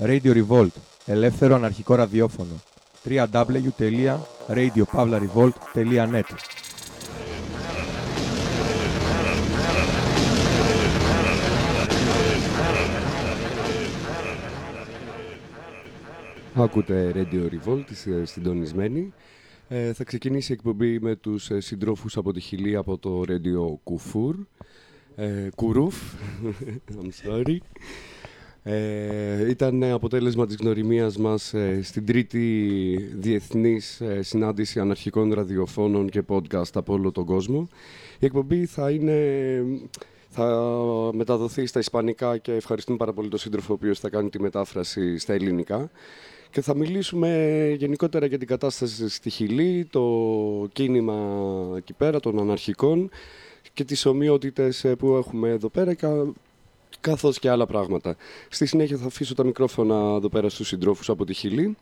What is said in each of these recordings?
Radio Revolt, ελεύθερο αναρχικό ραδιόφωνο. www.radiopavlarevolt.net Άκουτε Radio Revolt, είστε συντονισμένοι. Ε, θα ξεκινήσει η εκπομπή με τους ε, συντρόφους από τη Χιλή από το Radio Κουφούρ. Ε, Κουρούφ, I'm sorry. Ε, ήταν αποτέλεσμα της γνωριμίας μας ε, στην τρίτη διεθνής ε, συνάντηση αναρχικών ραδιοφώνων και podcast από όλο τον κόσμο. Η εκπομπή θα είναι... Θα μεταδοθεί στα ισπανικά και ευχαριστούμε πάρα πολύ τον σύντροφο ο οποίος θα κάνει τη μετάφραση στα ελληνικά. Και θα μιλήσουμε γενικότερα για την κατάσταση στη Χιλή, το κίνημα εκεί πέρα των αναρχικών και τις ομοιότητες που έχουμε εδώ πέρα καθώς και άλλα πράγματα. Στη συνέχεια θα αφήσω τα μικρόφωνα εδώ πέρα στους συντρόφους από τη Χιλή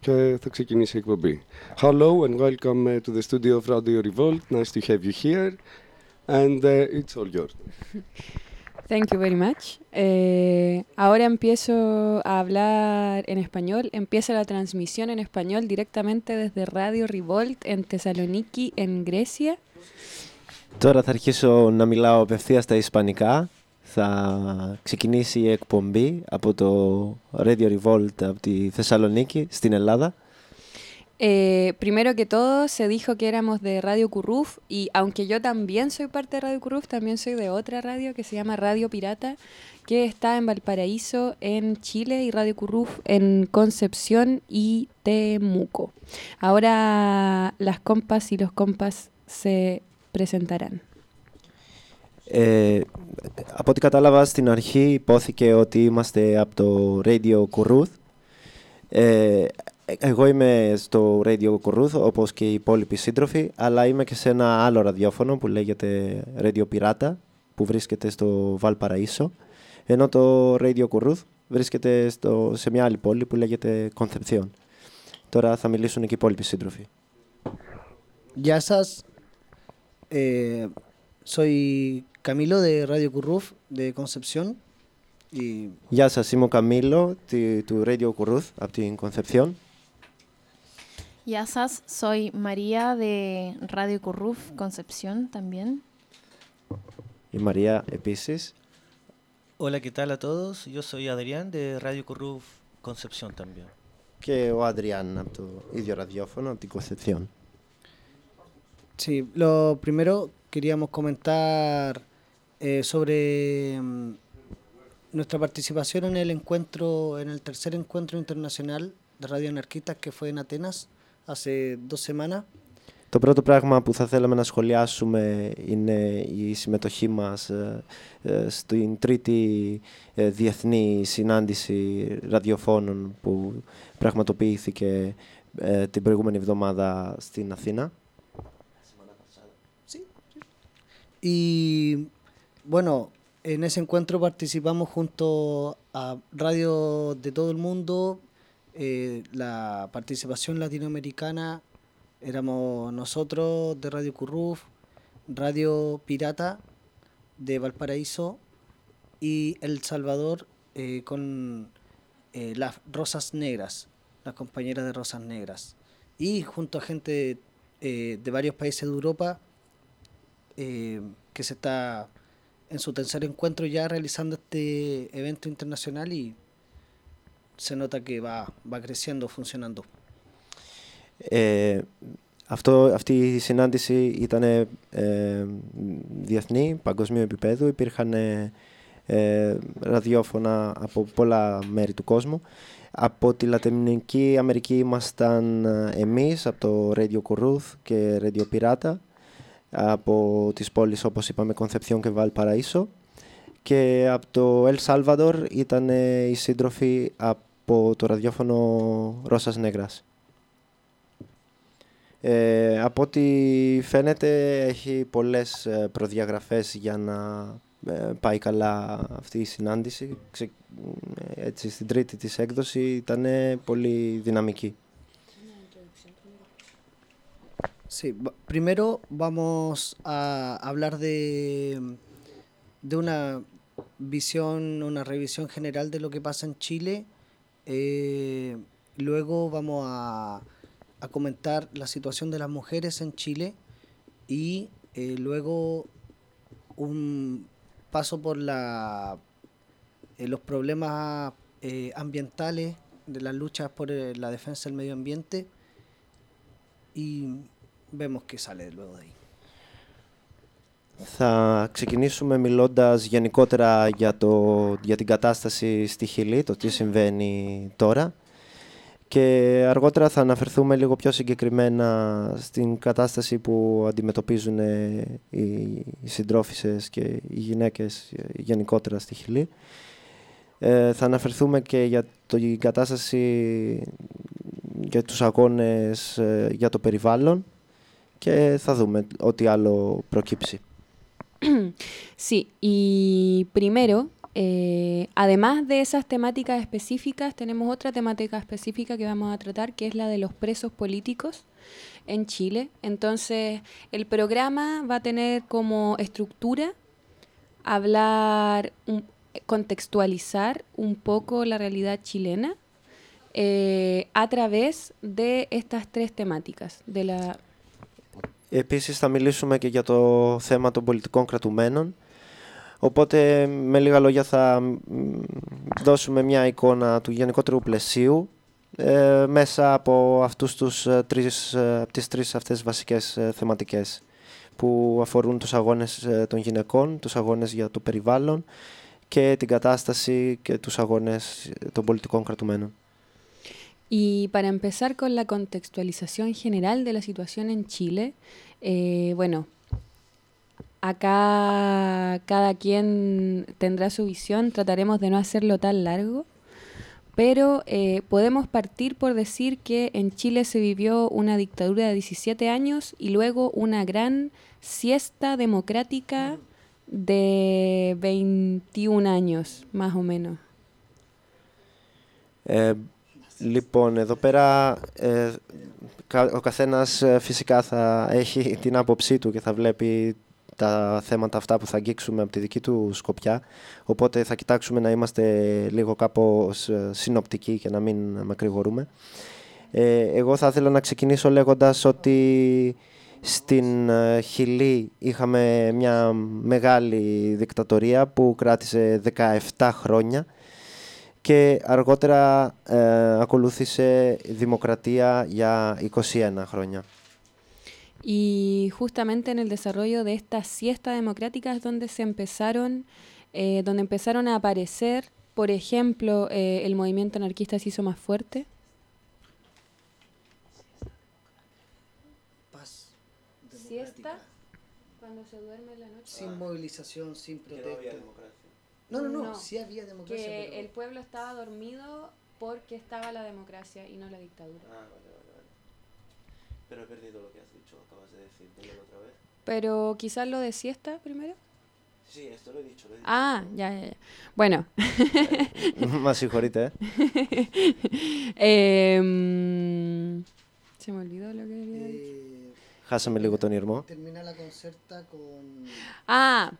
και θα ξεκινήσει η εκπομπή. Hello and welcome to the studio of Radio Revolt. Nice to have you here and uh, it's all yours. Thank you very much. Eh, ahora empiezo a hablar en español. Empieza la transmisión en español directamente desde Radio Revolt en Thessaloniki, en Grecia. Τώρα θα αρχίσω να μιλάω απευθεία στα Ισπανικά. Θα ξεκινήσει η εκπομπή από το Radio Revolt από τη Θεσσαλονίκη στην Ελλάδα. Eh, primero que todo, se dijo que éramos de Radio Curruf y aunque yo también soy parte de Radio Curruf, también soy de otra radio que se llama Radio Pirata, que está en Valparaíso, en Chile, y Radio Curruf en Concepción y Temuco. Ahora las compas y los compas se presentarán. Ε, από ό,τι κατάλαβα στην αρχή υπόθηκε ότι είμαστε από το Radio Kurruth. Ε, εγώ είμαι στο Radio Kurruth όπως και οι υπόλοιποι σύντροφοι, αλλά είμαι και σε ένα άλλο ραδιόφωνο που λέγεται Radio Pirata, που βρίσκεται στο Valparaíso, ενώ το Radio Kurruth βρίσκεται στο, σε μια άλλη πόλη που λέγεται Concepción. Τώρα θα μιλήσουν και οι υπόλοιποι σύντροφοι. Γεια σας. Ε, soy Camilo de Radio Curruf de Concepción. Y... Ya Sasimo Camilo de tu Radio Curruf, en Concepción. Ya Sas, soy María de Radio Curruf, Concepción también. Y María Epises. Hola, ¿qué tal a todos? Yo soy Adrián de Radio Curruf, Concepción también. ¿Qué o Adrián, tu idioma radiófono, de Concepción? Sí, lo primero queríamos comentar eh, sobre mm, nuestra participación en el encuentro, en el tercer encuentro internacional de Radio Anarquistas que fue en Atenas hace dos semanas. Το πρώτο πράγμα που θα θέλαμε να σχολιάσουμε είναι η συμμετοχή μας ε, ε, στην τρίτη ε, διεθνή συνάντηση ραδιοφώνων που πραγματοποιήθηκε την προηγούμενη εβδομάδα στην Αθήνα. Y bueno, en ese encuentro participamos junto a Radio de todo el mundo, eh, la participación latinoamericana, éramos nosotros de Radio Curruf, Radio Pirata de Valparaíso y El Salvador eh, con eh, las Rosas Negras, las compañeras de Rosas Negras. Y junto a gente de varios países de Europa que se está en su tercer encuentro ya realizando este evento internacional y se nota que va, va creciendo, funcionando. Ε, αυτό, αυτή η συνάντηση ήταν ε, διεθνή, παγκοσμίου επίπεδου. Υπήρχαν ε, ε, ραδιόφωνα από πολλά μέρη του κόσμου. Από τη Λατινική Αμερική ήμασταν εμείς, από το Radio Curruth και Radio Pirata, Από τις πόλεις όπως είπαμε Κονθεπιόν και Βαλπαραΐσο και από το El Salvador ήταν οι σύντροφοι από το ραδιόφωνο Ρώσας Νέγρας. Ε, από ό,τι φαίνεται έχει πολλές προδιαγραφές για να πάει καλά αυτή η συνάντηση. Ξε, έτσι, στην τρίτη της έκδοση ήταν πολύ δυναμική. Sí, primero vamos a hablar de, de una visión, una revisión general de lo que pasa en Chile. Eh, luego vamos a, a comentar la situación de las mujeres en Chile y eh, luego un paso por la, eh, los problemas ambientales, de las luchas por la defensa del medio ambiente. Y vemos qué sale luego de ahí. Θα ξεκινήσουμε μιλώντας γενικότερα για, το, για την κατάσταση στη Χιλή, το τι συμβαίνει τώρα και αργότερα θα αναφερθούμε λίγο πιο συγκεκριμένα στην κατάσταση που αντιμετωπίζουν ε, οι, οι συντρόφισσες και οι γυναίκες ε, γενικότερα στη Χιλή. Ε, θα αναφερθούμε και για την κατάσταση για τους αγώνες ε, για το περιβάλλον και θα δούμε ό,τι άλλο προκύψει. Sí, y primero, eh, además de esas temáticas específicas, tenemos otra temática específica que vamos a tratar, que es la de los presos políticos en Chile. Entonces, el programa va a tener como estructura hablar, un- contextualizar un poco la realidad chilena eh, a través de estas tres temáticas, de la Επίσης θα μιλήσουμε και για το θέμα των πολιτικών κρατουμένων. Οπότε με λίγα λόγια θα μ, δώσουμε μια εικόνα του γενικότερου πλαισίου ε, μέσα από, αυτούς τους, ε, τρεις, ε, από τις τρεις αυτές βασικές ε, θεματικές που αφορούν τους αγώνες ε, των γυναικών, τους αγώνες για το περιβάλλον και την κατάσταση και τους αγώνες ε, των πολιτικών κρατουμένων. Y para empezar con la contextualización general de la situación en Chile, eh, bueno, acá cada quien tendrá su visión, trataremos de no hacerlo tan largo, pero eh, podemos partir por decir que en Chile se vivió una dictadura de 17 años y luego una gran siesta democrática de 21 años, más o menos. Ε, λοιπόν, εδώ πέρα ε, κα- ο καθένας ε, φυσικά θα έχει την άποψή του και θα βλέπει τα θέματα αυτά που θα αγγίξουμε από τη δική του σκοπιά. Οπότε θα κοιτάξουμε να είμαστε λίγο κάπως ε, συνοπτικοί και να μην μακρηγορούμε. Ε, εγώ θα ήθελα να ξεκινήσω λέγοντας ότι στην ε, Χιλή είχαμε μια μεγάλη δικτατορία που κράτησε 17 χρόνια και αργότερα ε, ακολούθησε δημοκρατία για 21 χρόνια. Y justamente en el desarrollo de esta siesta democrática es donde se empezaron, eh, donde empezaron a aparecer, por ejemplo, eh, el movimiento anarquista se hizo más fuerte. Paz Siesta, cuando se duerme en la noche. Sin movilización, sin protesta. No, no, no, no, sí había democracia. Que pero... el pueblo estaba dormido porque estaba la democracia y no la dictadura. Ah, vale, vale, vale. Pero he perdido lo que has dicho, acabas de decir, Dímelo otra vez. Pero quizás lo de siesta primero. Sí, esto lo he dicho. Lo he dicho. Ah, ya, ya, ya. Bueno. Más hijo ahorita, ¿eh? ¿eh? se me olvidó lo que había eh, dicho. Eh, Hassan Hermó. Termina la concerta con... Ah,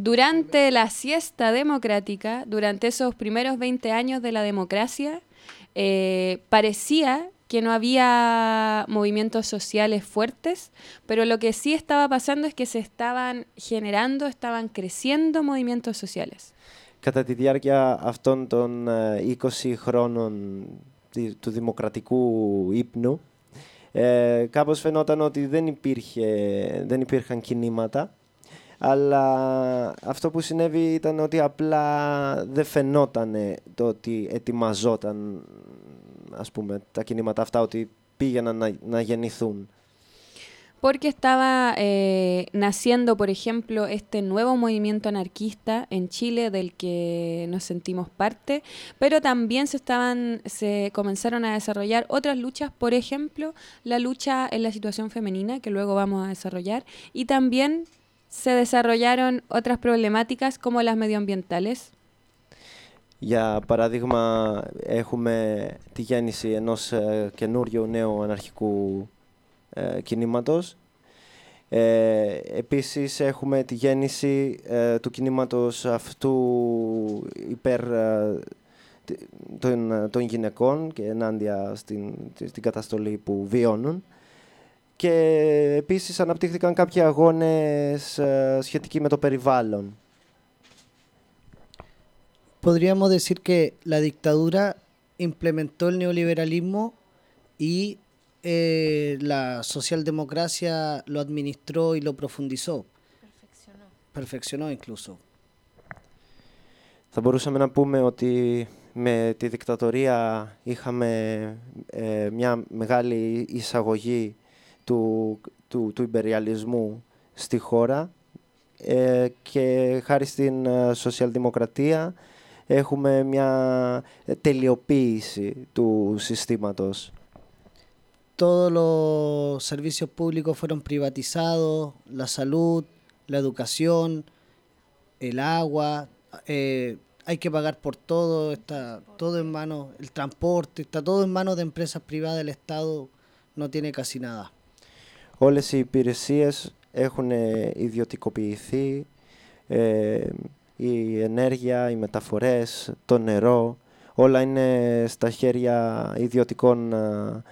durante la siesta democrática, durante esos primeros 20 años de la democracia, eh, parecía que no había movimientos sociales fuertes, pero lo que sí estaba pasando es que se estaban generando, estaban creciendo movimientos sociales. Κατά τη διάρκεια αυτών των ε, 20 χρόνων τη- του δημοκρατικού ύπνου, ε, κάπως φαινόταν ότι δεν, υπήρχε, δεν υπήρχαν κινήματα, αλλά αυτό που συνέβη ήταν ότι απλά δεν φαινόταν το ότι ετοιμαζόταν, ας πούμε, τα κινήματα αυτά, ότι πήγαιναν να, να γεννηθούν. Porque estaba eh, naciendo, por ejemplo, este nuevo movimiento anarquista en Chile del que nos sentimos parte, pero también se estaban, se comenzaron a desarrollar otras luchas, por ejemplo, la lucha en la situación femenina, que luego vamos a desarrollar, y también se desarrollaron otras problemáticas como las medioambientales; Για παράδειγμα, έχουμε τη γέννηση ενός ε, καινούριου νέου αναρχικού ε, κινήματος. Ε, επίσης, έχουμε τη γέννηση ε, του κινήματος αυτού υπέρ ε, τ- των, των γυναικών και ενάντια στην, στην καταστολή που βιώνουν. Και επίσης αναπτύχθηκαν κάποιοι αγώνες ε, σχετικοί με το περιβάλλον. Podríamos decir que la dictadura implementó el neoliberalismo y eh, la socialdemocracia lo administró y lo profundizó, Perfeccionó. perfeccionó incluso. Θα μπορούσαμε να πούμε ότι με τη δικτατορία είχαμε ε, μια μεγάλη εισαγωγή του, του, του υπεριαλισμού στη χώρα ε, και χάρη στην ε, σοσιαλδημοκρατία έχουμε μια τελειοποίηση του συστήματος. Todos los servicios públicos fueron privatizados, la salud, la educación, el agua, eh, hay que pagar por todo, está todo en manos, el transporte, está todo en manos de empresas privadas, el Estado no tiene casi nada. Όλες οι υπηρεσίες έχουν ε, ιδιωτικοποιηθεί, ε, η ενέργεια, οι μεταφορές, το νερό, όλα είναι στα χέρια ιδιωτικών ε,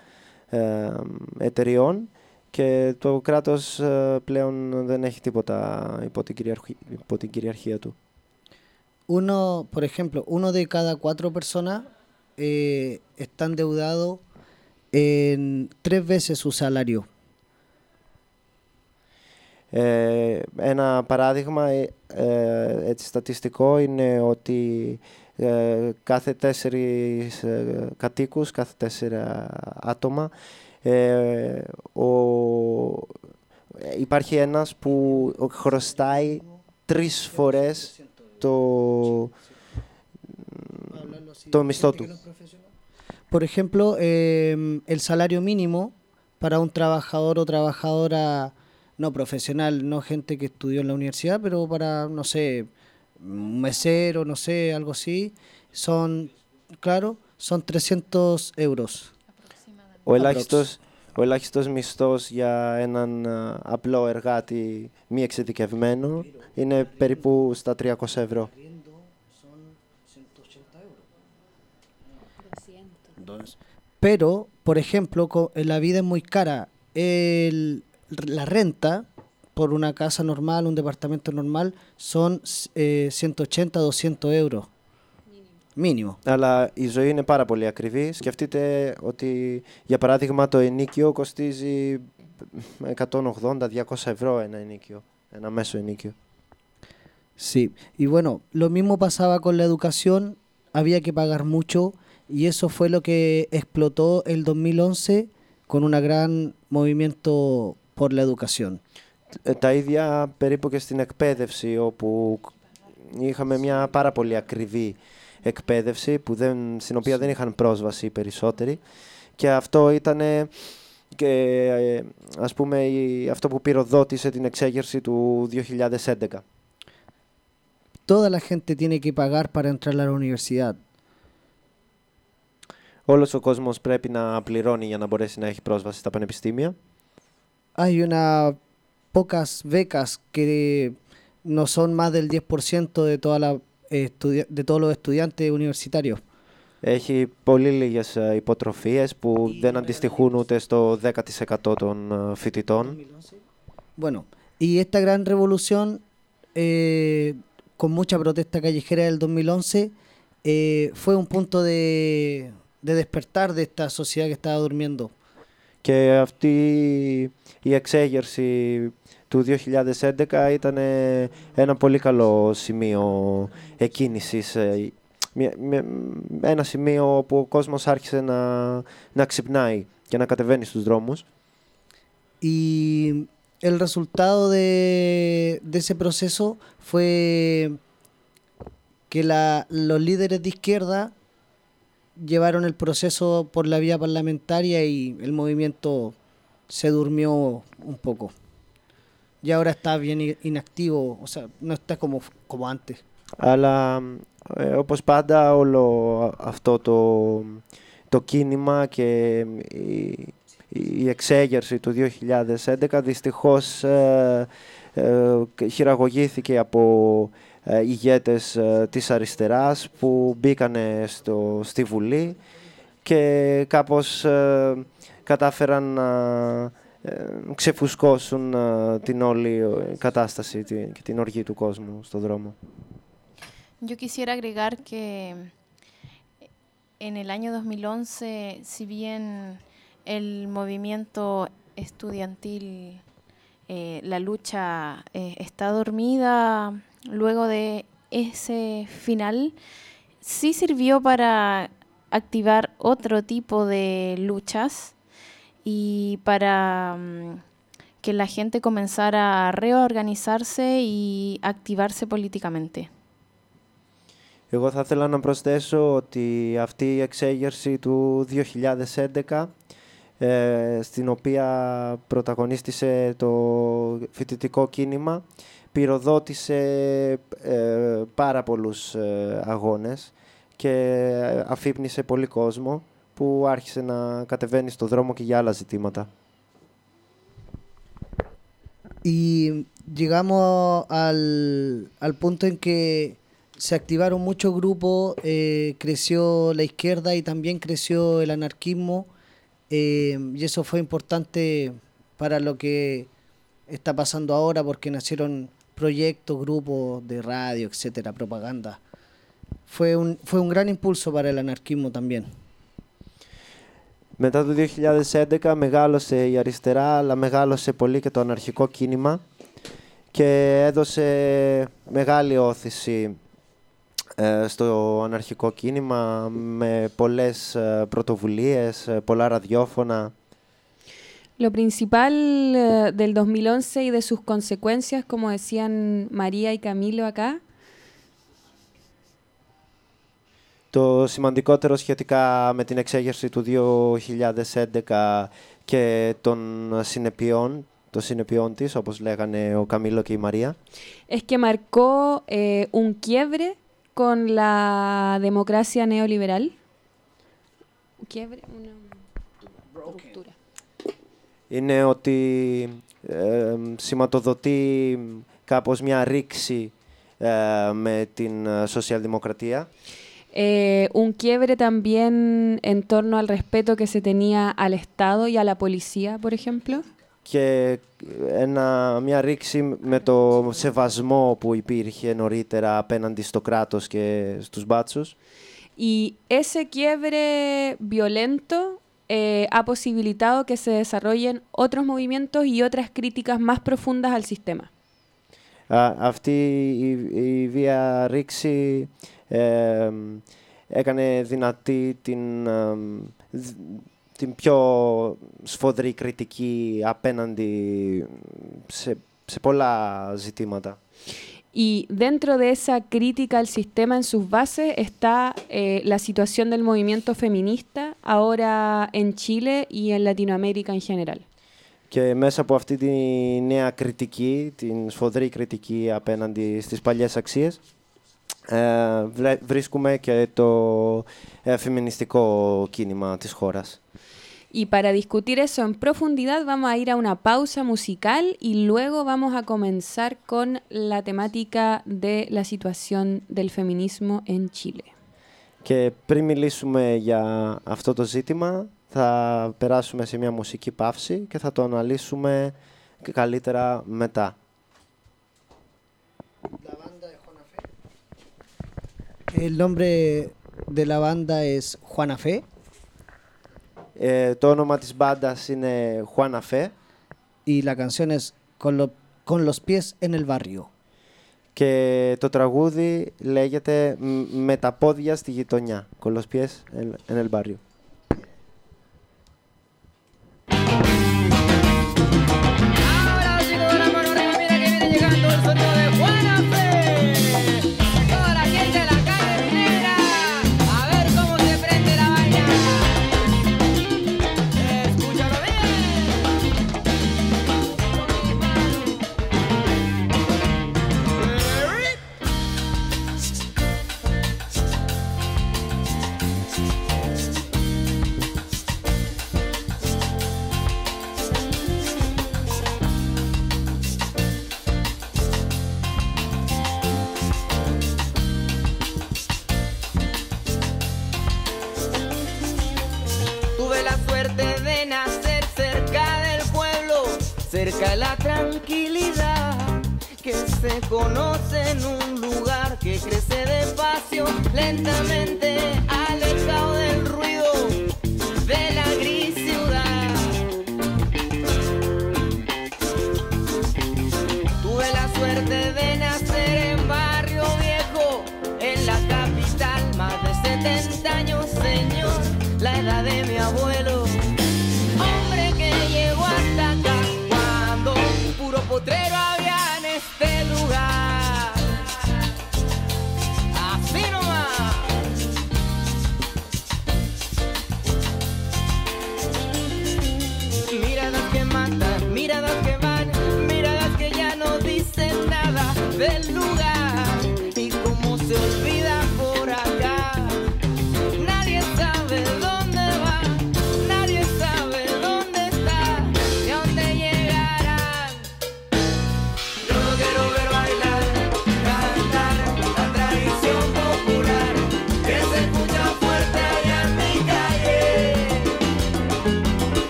ε, εταιριών και το κράτος ε, πλέον δεν έχει τίποτα υπό την, κυριαρχη- υπό την κυριαρχία του. Uno, por ejemplo, uno de cada cuatro personas eh, está endeudado en tres veces su salario. Ε, ένα παράδειγμα ε, ε, έτσι, στατιστικό είναι ότι ε, κάθε τέσσερις ε, κατοίκους, κάθε τέσσερα άτομα, ε, ο, ε, υπάρχει ένας που χρωστάει τρεις φορές το, το μισθό του. Por ejemplo, em, el salario mínimo para un trabajador o trabajadora no profesional, no gente que estudió en la universidad, pero para, no sé, un mesero, no sé, algo así, son, claro, son 300 euros. Aproximadamente. Ο ελάχιστος, ο ελάχιστος μισθός για έναν α, απλό εργάτη μη εξειδικευμένο είναι περίπου στα 300 ευρώ. Pero, por ejemplo, co- eh, la vida es muy cara. El- la renta por una casa normal, un departamento normal, son eh, 180, 200 euros. Mínimo. Αλλά η ζωή είναι πάρα πολύ ακριβή. Σκεφτείτε ότι, για παράδειγμα, το ενίκιο κοστίζει 180-200 ευρώ ένα ενίκιο, ένα μέσο ενίκιο. Sí, y bueno, lo mismo pasaba con la educación, había que pagar mucho y eso fue lo que explotó el 2011 con un gran movimiento por la educación. Ε, Τα ίδια περίπου και στην εκπαίδευση, όπου είχαμε μια πάρα πολύ ακριβή εκπαίδευση, που δεν, στην οποία δεν είχαν πρόσβαση οι περισσότεροι. Και αυτό ήταν και ε, ας πούμε η- αυτό που πυροδότησε την εξέγερση του 2011. Toda la gente tiene que pagar para entrar a la universidad. Όλος ο κόσμος πρέπει να πληρώνει για να μπορέσει να έχει πρόσβαση στα πανεπιστήμια. Hay una pocas becas que no son más del 10% de, toda la, eh, estudia- de todos los estudiantes universitarios. Έχει πολύ λίγες ε, υποτροφίες που δεν αντιστοιχούν ούτε στο 10% των ε, φοιτητών. Bueno, y esta gran revolución, eh, con mucha protesta callejera del 2011, eh, fue un punto de, de despertar de esta sociedad que estaba durmiendo. Και αυτή η εξέγερση του 2011 ήταν ε, ένα πολύ καλό σημείο εκκίνησης. ε, μια- μια- Ένα σημείο όπου ο κόσμος άρχισε να, να ξυπνάει και να κατεβαίνει στους δρόμους. Y el resultado de, de ese proceso fue que la- los líderes de izquierda llevaron el proceso por la vía parlamentaria y el movimiento se durmió un poco. Y ahora está bien i- inactivo, o sea, no está como, como antes. Αλλά ε, όπως πάντα όλο αυτό το, το κίνημα και η, η εξέγερση του 2011 δυστυχώς ε, ε, χειραγωγήθηκε από ε, ηγέτες ε, της αριστεράς που μπήκανε στο, στη Βουλή και κάπως ε, κατάφεραν να ε, ξεφουσκώσουν ε, την όλη ε, κατάσταση τη- και την οργή του κόσμου στον δρόμο. Yo quisiera agregar que en el año 2011, si bien el movimiento estudiantil, eh, la lucha eh, está dormida luego de ese final, sí sirvió para activar otro tipo de luchas y para mm, que la gente comenzara a reorganizarse y activarse políticamente. Εγώ θα ήθελα να προσθέσω ότι αυτή η εξέγερση του 2011 ε, στην οποία πρωταγωνίστησε το φοιτητικό κίνημα πυροδότησε ε, πάρα πολλούς ε, αγώνες και αφύπνισε πολύ κόσμο που άρχισε να κατεβαίνει στο δρόμο και για άλλα ζητήματα. Y llegamos al, al punto en que se activaron muchos grupos, eh, creció la izquierda y también creció el anarquismo, eh, y eso fue importante para lo que está pasando ahora porque nacieron proyectos, grupos de radio, etcétera, propaganda. Fue un, fue un gran impulso para el anarquismo también. Μετά το 2011 μεγάλωσε η αριστερά, αλλά μεγάλωσε πολύ και το αναρχικό κίνημα και έδωσε μεγάλη όθηση ε, στο αναρχικό κίνημα με πολλές ε, πρωτοβουλίες, ε, πολλά ραδιόφωνα. Lo principal eh, del 2011 y de sus consecuencias, como decían María y Camilo acá, Το σημαντικότερο σχετικά με την εξέγερση του 2011 και των συνεπειών, των συνεπειών της, όπως λέγανε ο Καμίλο και η Μαρία, es que marcó eh, un quiebre con la democracia neoliberal. Un quiebre, una ruptura. Είναι ότι ε, σηματοδοτεί κάπως μια ρήξη ε, με την ε, σοσιαλδημοκρατία Eh, un quiebre también en torno al respeto que se tenía al Estado y a la policía, por ejemplo. και ένα, μια ρήξη με το σεβασμό που υπήρχε νωρίτερα απέναντι στο κράτος και στους μπάτσους Y ese quiebre violento eh, ha posibilitado que se desarrollen otros movimientos y otras críticas más profundas al sistema. Α, αυτή η, η βία ρήξη ε, έκανε δυνατή την, ε, δ- την πιο σφοδρή κριτική απέναντι σε, σε πολλά ζητήματα. Y dentro de esa crítica al sistema en sus bases está eh, la situación del movimiento feminista ahora en Chile y en Latinoamérica en general. Και μέσα από αυτή τη νέα κριτική, την σφοδρή κριτική απέναντι στις παλιές αξίες, ε, βλέ- βρίσκουμε και το ε, φεμινιστικό κίνημα της χώρας. Y para discutir eso en profundidad vamos a ir a una pausa musical y luego vamos a comenzar con la temática de la situación del feminismo en Chile. Και πριν μιλήσουμε για αυτό το ζήτημα, θα περάσουμε σε μια μουσική παύση και θα το αναλύσουμε και καλύτερα μετά. El nombre de la banda es Juana Fe Ε, το όνομα της μπάντας είναι Juana Fe y la canción es Con, lo- con los pies en el barrio. και το τραγούδι λέγεται «Μ- «Με τα πόδια στη γειτονιά». Con los pies en, en el barrio. cerca la tranquilidad que se conoce en un lugar que crece despacio, lentamente alejado del ruido de la gris ciudad. Tuve la suerte de nacer en Barrio Viejo, en la capital, más de 70 años, señor, la edad de mi abuelo.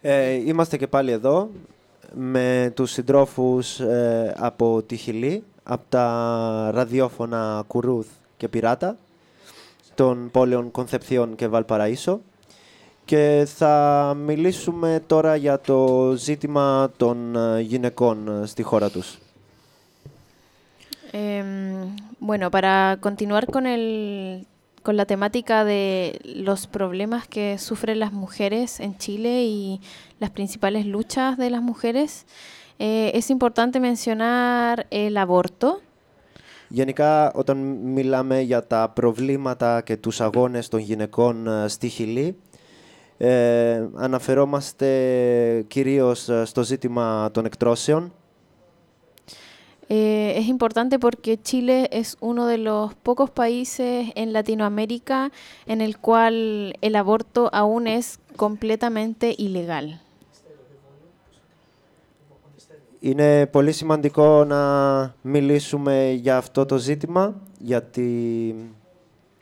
Ε, είμαστε και πάλι εδώ με τους συντρόφους ε, από τη Χιλή, από τα ραδιόφωνα Κουρούθ και Πυράτα, των πόλεων Κονθεπθιών και Βαλπαραΐσο. Και θα μιλήσουμε τώρα για το ζήτημα των ε, γυναικών στη χώρα τους. Eh, bueno, para continuar con el con la temática de los problemas que sufren las mujeres en Chile y las principales luchas de las mujeres, eh, es importante mencionar el aborto. Γενικά, όταν μιλάμε για τα προβλήματα και τους αγώνες των γυναικών ε, στη Χιλή, ε, αναφερόμαστε κυρίως ε, στο ζήτημα των εκτρώσεων. Eh, es importante porque Chile es uno de los pocos países en Latinoamérica en el cual el aborto aún es completamente ilegal. Είναι πολύ σημαντικό να μιλήσουμε για αυτό το ζήτημα, γιατί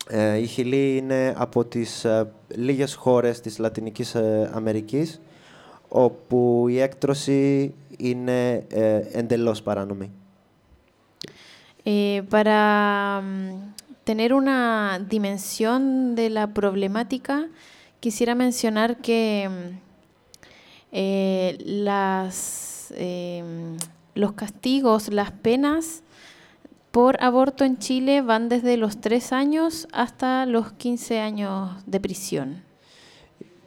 ε, η Χιλή είναι από τις ε, λίγες χώρες της Λατινικής ε, Αμερικής όπου η έκτρωση είναι ε, εντελώς παράνομη. Eh, para mm, tener una dimensión de la problemática, quisiera mencionar que mm, eh, las, eh, los castigos, las penas por aborto en Chile van desde los 3 años hasta los 15 años de prisión.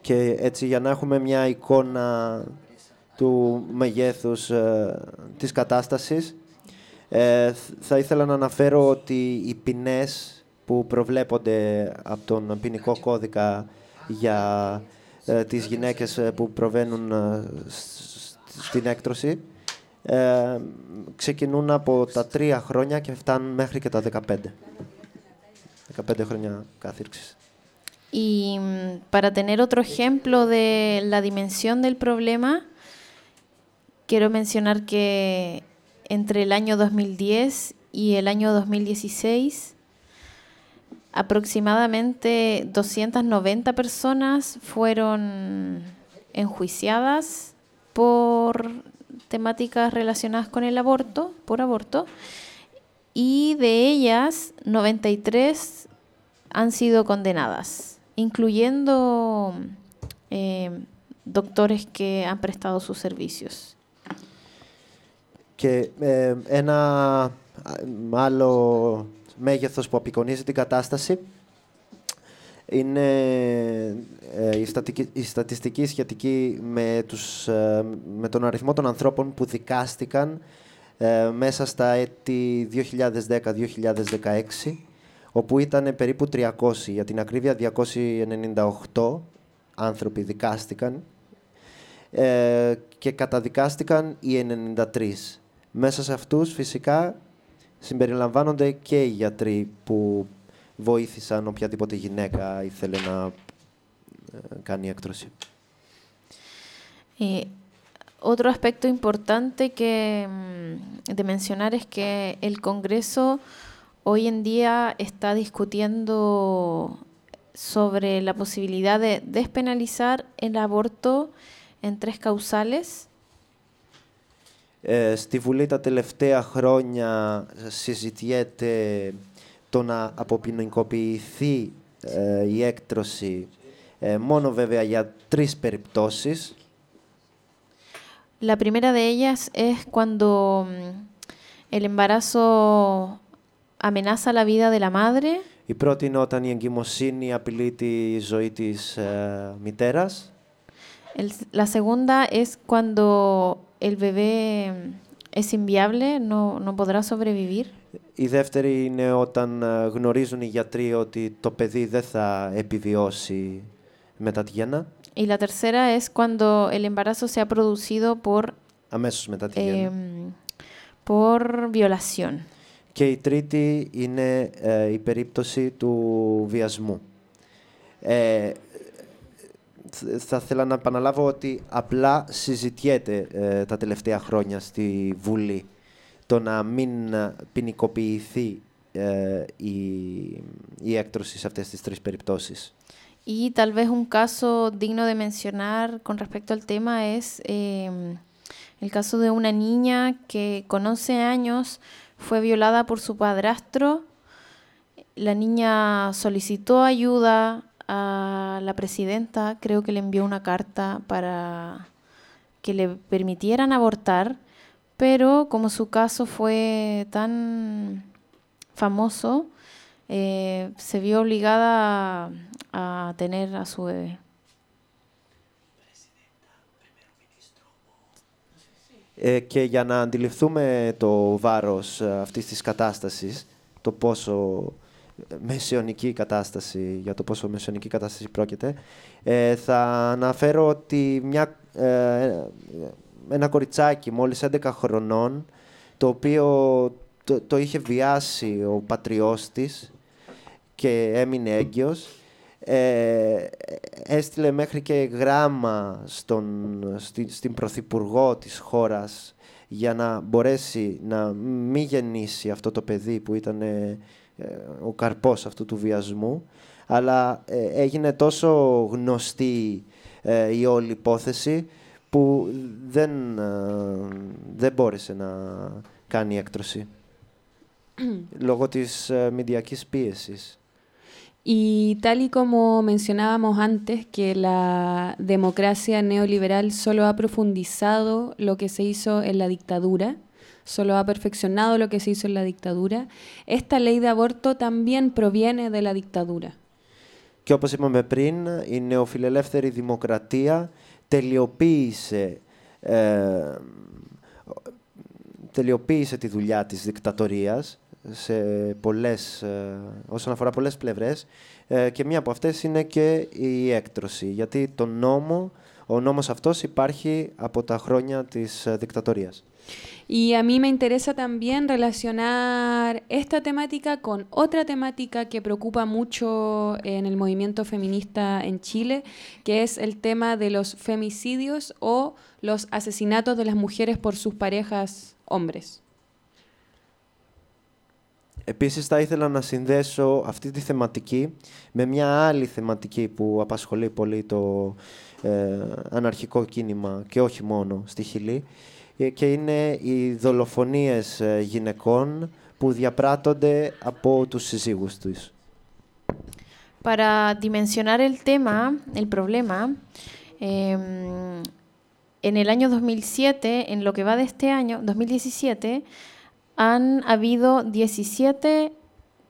Και έτσι για να έχουμε μια εικόνα του μεγέθους ε, της κατάστασης, ε, θ- θα ήθελα να αναφέρω ότι οι ποινές που προβλέπονται από τον ποινικό κώδικα για ε, τις γυναίκες ε, που προβαίνουν ε, σ- σ- στην έκτρωση ε, ξεκινούν από τα τρία χρόνια και φτάνουν μέχρι και τα 15. 15 χρόνια κάθυρξης. Y mm, para tener otro ejemplo de la dimensión del problema, quiero mencionar que entre el año 2010 y el año 2016, aproximadamente 290 personas fueron enjuiciadas por temáticas relacionadas con el aborto, por aborto, y de ellas 93 han sido condenadas, incluyendo eh, doctores que han prestado sus servicios. Και ε, ένα α, άλλο μέγεθος που απεικονίζει την κατάσταση είναι ε, η, στατική- η στατιστική σχετική με, τους, ε, με τον αριθμό των ανθρώπων που δικάστηκαν ε, μέσα στα έτη 2010-2016 όπου ήταν περίπου 300, για την ακρίβεια 298 άνθρωποι δικάστηκαν ε, και καταδικάστηκαν οι 93. Μέσα σε αυτούς φυσικά συμπεριλαμβάνονται και οι γιατροί που βοήθησαν οποιαδήποτε γυναίκα ήθελε να ε, κάνει έκτρωση. Eh, otro aspecto importante que, mm, de mencionar es que el Congreso hoy en día está discutiendo sobre la posibilidad de despenalizar el aborto en tres causales. Ε, στη Βουλή τα τελευταία χρόνια συζητιέται το να αποποινικοποιηθεί ε, η έκτρωση ε, μόνο βέβαια για τρεις περιπτώσεις. La primera de ellas es cuando mm, el embarazo amenaza la vida de la madre. Η πρώτη είναι όταν η εγκυμοσύνη απειλεί τη ζωή της ε, μητέρας. El- la segunda es cuando el bebé mm, es inviable, no, no podrá sobrevivir; Η δεύτερη είναι όταν ε, γνωρίζουν οι γιατροί ότι το παιδί δεν θα επιβιώσει μετά τη γέννα, Y la tercera es cuando el embarazo se ha producido por, αμέσως μετά τη γέννα. em, por violación. Και η τρίτη είναι ε, η περίπτωση του βιασμού. Ε, θ- θα ήθελα να επαναλάβω ότι απλά συζητιέται ε, τα τελευταία χρόνια στη Βουλή το να μην ε, ποινικοποιηθεί ε, η, η έκτρωση σε αυτές τις τρεις περιπτώσεις. Y tal vez un caso digno de mencionar con respecto al tema es em, el caso de una niña que con 11 años fue violada por su padrastro. La niña solicitó ayuda a la presidenta, creo que le envió una carta para que le permitieran abortar, pero como su caso fue tan famoso, eh, se vio obligada a, a tener a su bebé. Ε, και για να αντιληφθούμε το βάρος ε, αυτής της κατάστασης, το πόσο μεσαιωνική κατάσταση, για το πόσο μεσαιωνική κατάσταση πρόκειται, ε, θα αναφέρω ότι μια, ε, ένα κοριτσάκι μόλις 11 χρονών, το οποίο το, το είχε βιάσει ο πατριός της και έμεινε έγκυος, ε, έστειλε μέχρι και γράμμα στον, στη- στην Πρωθυπουργό της χώρας για να μπορέσει να μην γεννήσει αυτό το παιδί που ήταν ε, ε, ο καρπός αυτού του βιασμού αλλά ε, έγινε τόσο γνωστή ε, η όλη υπόθεση που δεν, ε, δεν μπόρεσε να κάνει έκτρωση λόγω της ε, μηντιακής πίεσης. Y tal y como mencionábamos antes, que la democracia neoliberal solo ha profundizado lo que se hizo en la dictadura, solo ha perfeccionado lo que se hizo en la dictadura, esta ley de aborto también proviene de la dictadura. Και όπως είπαμε πριν, η νεοφιλελεύθερη δημοκρατία τελειοποίησε, ε, τελειοποίησε τη δουλειά της δικτατορίας σε πολλές, ε, όσον αφορά πολλές πλευρές ε, και μία από αυτές είναι και η έκτρωση, γιατί το νόμο, ο νόμος αυτός υπάρχει από τα χρόνια της ε, δικτατορίας. Y a mí me interesa también relacionar esta temática con otra temática que preocupa mucho en el movimiento feminista en Chile, que es el tema de los femicidios o los asesinatos de las mujeres por sus parejas hombres. Επίσης θα ήθελα να συνδέσω αυτή τη θεματική με μια άλλη θεματική που απασχολεί πολύ το ε, αναρχικό κίνημα και όχι μόνο στη Χιλή ε, και είναι οι δολοφονίες ε, γυναικών που διαπράττονται από τους συζύγους τους. Para dimensionar el tema, el problema, em, en el año 2007, en lo que va de este año, 2017, han habido 17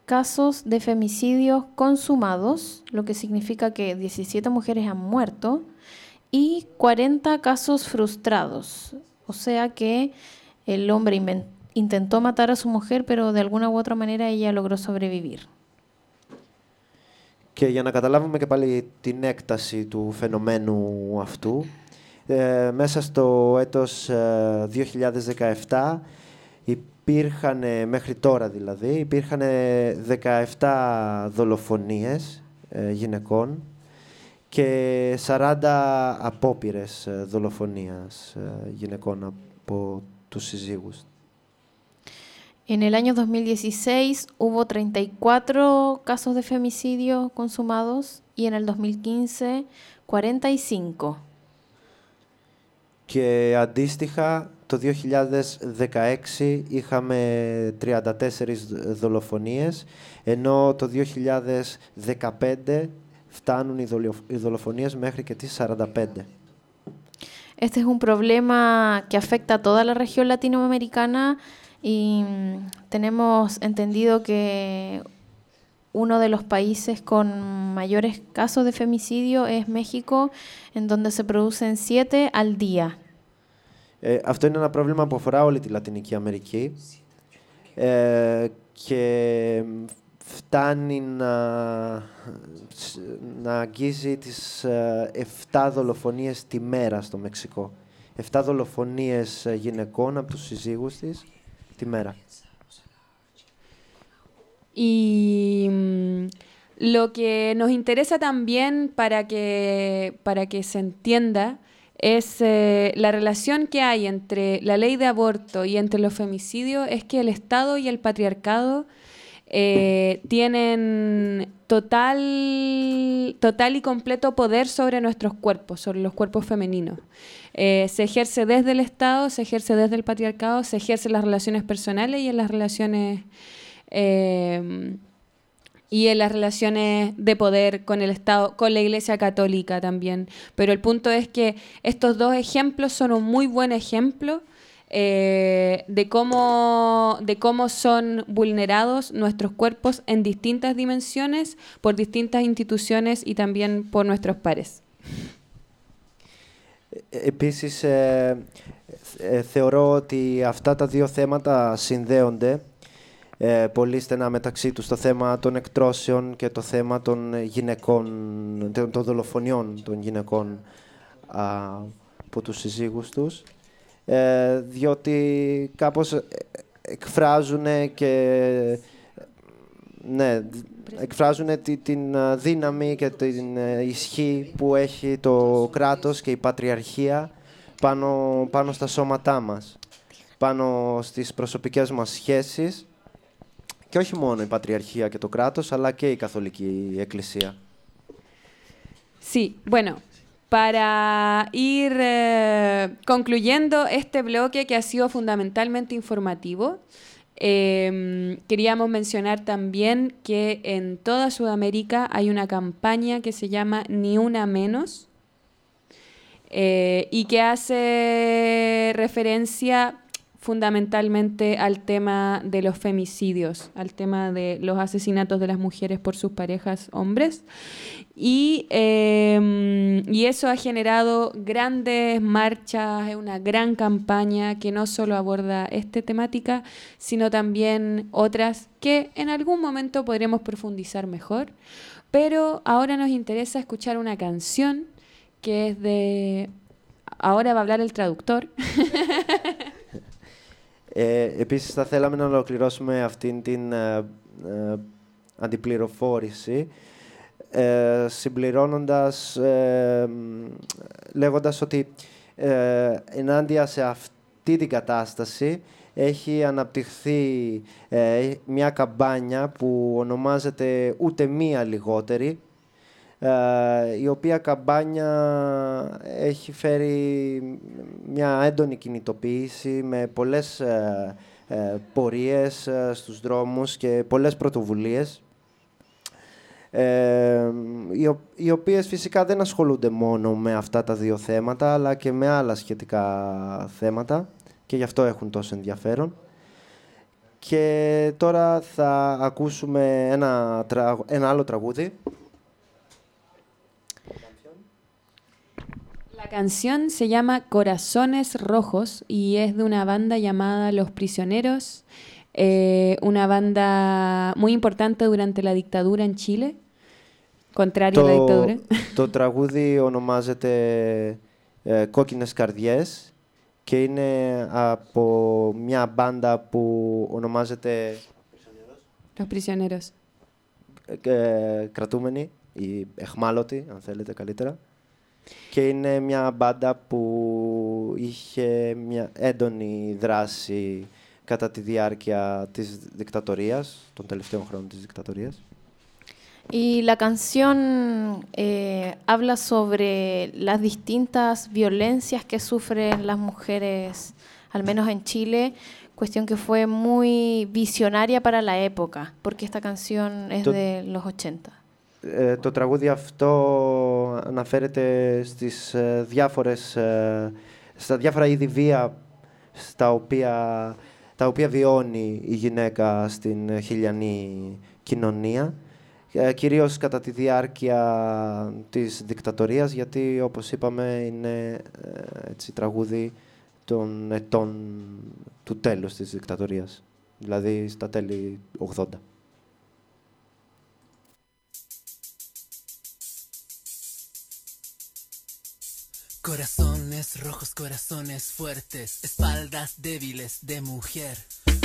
casos de femicidios consumados, lo que significa que 17 mujeres han muerto, y 40 casos frustrados. O sea que el hombre inven- intentó matar a su mujer, pero de alguna u otra manera ella logró sobrevivir. Και για να καταλάβουμε και πάλι την έκταση του φαινομένου αυτού, ε, μέσα στο έτος ε, 2017 υπήρχαν, ε, μέχρι τώρα δηλαδή, υπήρχαν 17 δολοφονίες ε, γυναικών και 40 απόπειρες ε, δολοφονίας ε, γυναικών από τους συζύγους. En el año 2016 hubo 34 casos de femicidio consumados y en el 2015 45. Και αντίστοιχα το 2016 είχαμε 34 δολοφονίες, ενώ το 2015 φτάνουν οι, δολιο- οι δολοφονίες μέχρι και τις 45. Este es un problema que afecta a toda la región latinoamericana y mm, tenemos entendido que uno de los países con mayores casos de femicidio es México, en donde se producen siete al día. Ε, αυτό είναι ένα πρόβλημα που αφορά όλη τη Λατινική Αμερική ε, και φτάνει να, να αγγίζει τις ε, 7 δολοφονίες τη μέρα στο Μεξικό. 7 δολοφονίες ε, γυναικών από τους συζύγους της τη μέρα. Y mm, lo que nos interesa también para que, para que se entienda es eh, la relación que hay entre la ley de aborto y entre los femicidios, es que el Estado y el patriarcado eh, tienen total, total y completo poder sobre nuestros cuerpos, sobre los cuerpos femeninos. Eh, se ejerce desde el Estado, se ejerce desde el patriarcado, se ejerce en las relaciones personales y en las relaciones eh, y en las relaciones de poder con el Estado, con la Iglesia Católica también. Pero el punto es que estos dos ejemplos son un muy buen ejemplo eh, de, cómo, de cómo son vulnerados nuestros cuerpos en distintas dimensiones por distintas instituciones y también por nuestros pares. Επίσης, ε, ε, θεωρώ ότι αυτά τα δύο θέματα συνδέονται ε, πολύ στενά μεταξύ τους. Το θέμα των εκτρώσεων και το θέμα των γυναικών, των, των δολοφονιών των γυναικών α, από τους συζύγους τους. Ε, διότι κάπως ε, εκφράζουν και ναι, εκφράζουν τη- την α, δύναμη και την ε, ισχύ που έχει το κράτος και η πατριαρχία πάνω, πάνω στα σώματά μας, πάνω στις προσωπικές μας σχέσεις και όχι μόνο η πατριαρχία και το κράτος, αλλά και η καθολική εκκλησία. Sí, bueno, para ir eh, concluyendo este bloque que ha sido fundamentalmente informativo, eh, queríamos mencionar también que en toda Sudamérica hay una campaña que se llama Ni una menos eh, y que hace referencia fundamentalmente al tema de los femicidios, al tema de los asesinatos de las mujeres por sus parejas hombres. Y, eh, y eso ha generado grandes marchas, es una gran campaña que no solo aborda esta temática, sino también otras que en algún momento podremos profundizar mejor. Pero ahora nos interesa escuchar una canción que es de... Ahora va a hablar el traductor. Ε, επίσης θα θέλαμε να ολοκληρώσουμε αυτήν την ε, ε, αντιπληροφόρηση ε, συμπληρώνοντας, ε, μ, λέγοντας ότι ε, ενάντια σε αυτή την κατάσταση έχει αναπτυχθεί ε, μια καμπάνια που ονομάζεται «Ούτε μία λιγότερη», ε, η οποία καμπάνια έχει φέρει μια έντονη κινητοποίηση με πολλές ε, ε, πορείες ε, στους δρόμους και πολλές πρωτοβουλίες ε, οι, ο- οι οποίες φυσικά δεν ασχολούνται μόνο με αυτά τα δύο θέματα αλλά και με άλλα σχετικά θέματα και γι' αυτό έχουν τόσο ενδιαφέρον. Και τώρα θα ακούσουμε ένα, τραγ- ένα άλλο τραγούδι. La canción se llama Corazones Rojos y es de una banda llamada Los Prisioneros, eh, una banda muy importante durante la dictadura en Chile, contrario a la dictadura. το τραγούδι ονομάζεται ε, «Κόκκινες καρδιές» και είναι από μια μπάντα που ονομάζεται Los Prisioneros. ε, «Κρατούμενοι» ή «Εχμάλωτοι», αν θέλετε καλύτερα. Και είναι μια μπάντα που είχε μια έντονη δράση κατά τη διάρκεια της δικτατορίας, των τελευταίων χρόνων της δικτατορίας. Y la canción eh, habla sobre las distintas violencias que sufren las mujeres, al menos en Chile, cuestión que fue muy visionaria para la época, porque esta canción es To- de los 80. Ε, το τραγούδι αυτό αναφέρεται στις ε, διάφορες, ε, στα διάφορα είδη βία στα οποία, τα οποία βιώνει η γυναίκα στην ε, χιλιανή κοινωνία. Ε, κυρίως κατά τη διάρκεια της δικτατορίας, γιατί όπως είπαμε είναι ε, έτσι, τραγούδι των ετών του τέλους της δικτατορίας, δηλαδή στα τέλη 80. Corazones rojos, corazones fuertes, espaldas débiles de mujer.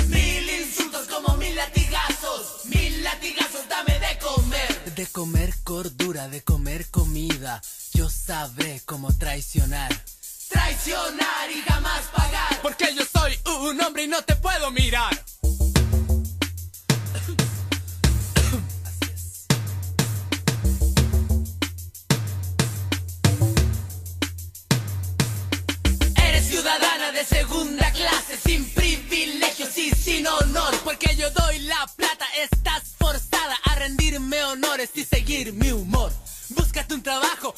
Mil insultos como mil latigazos, mil latigazos dame de comer. De comer cordura, de comer comida, yo sabré cómo traicionar. Traicionar y jamás pagar. Porque yo soy un hombre y no te puedo mirar. y seguir mi humor. Búscate un trabajo,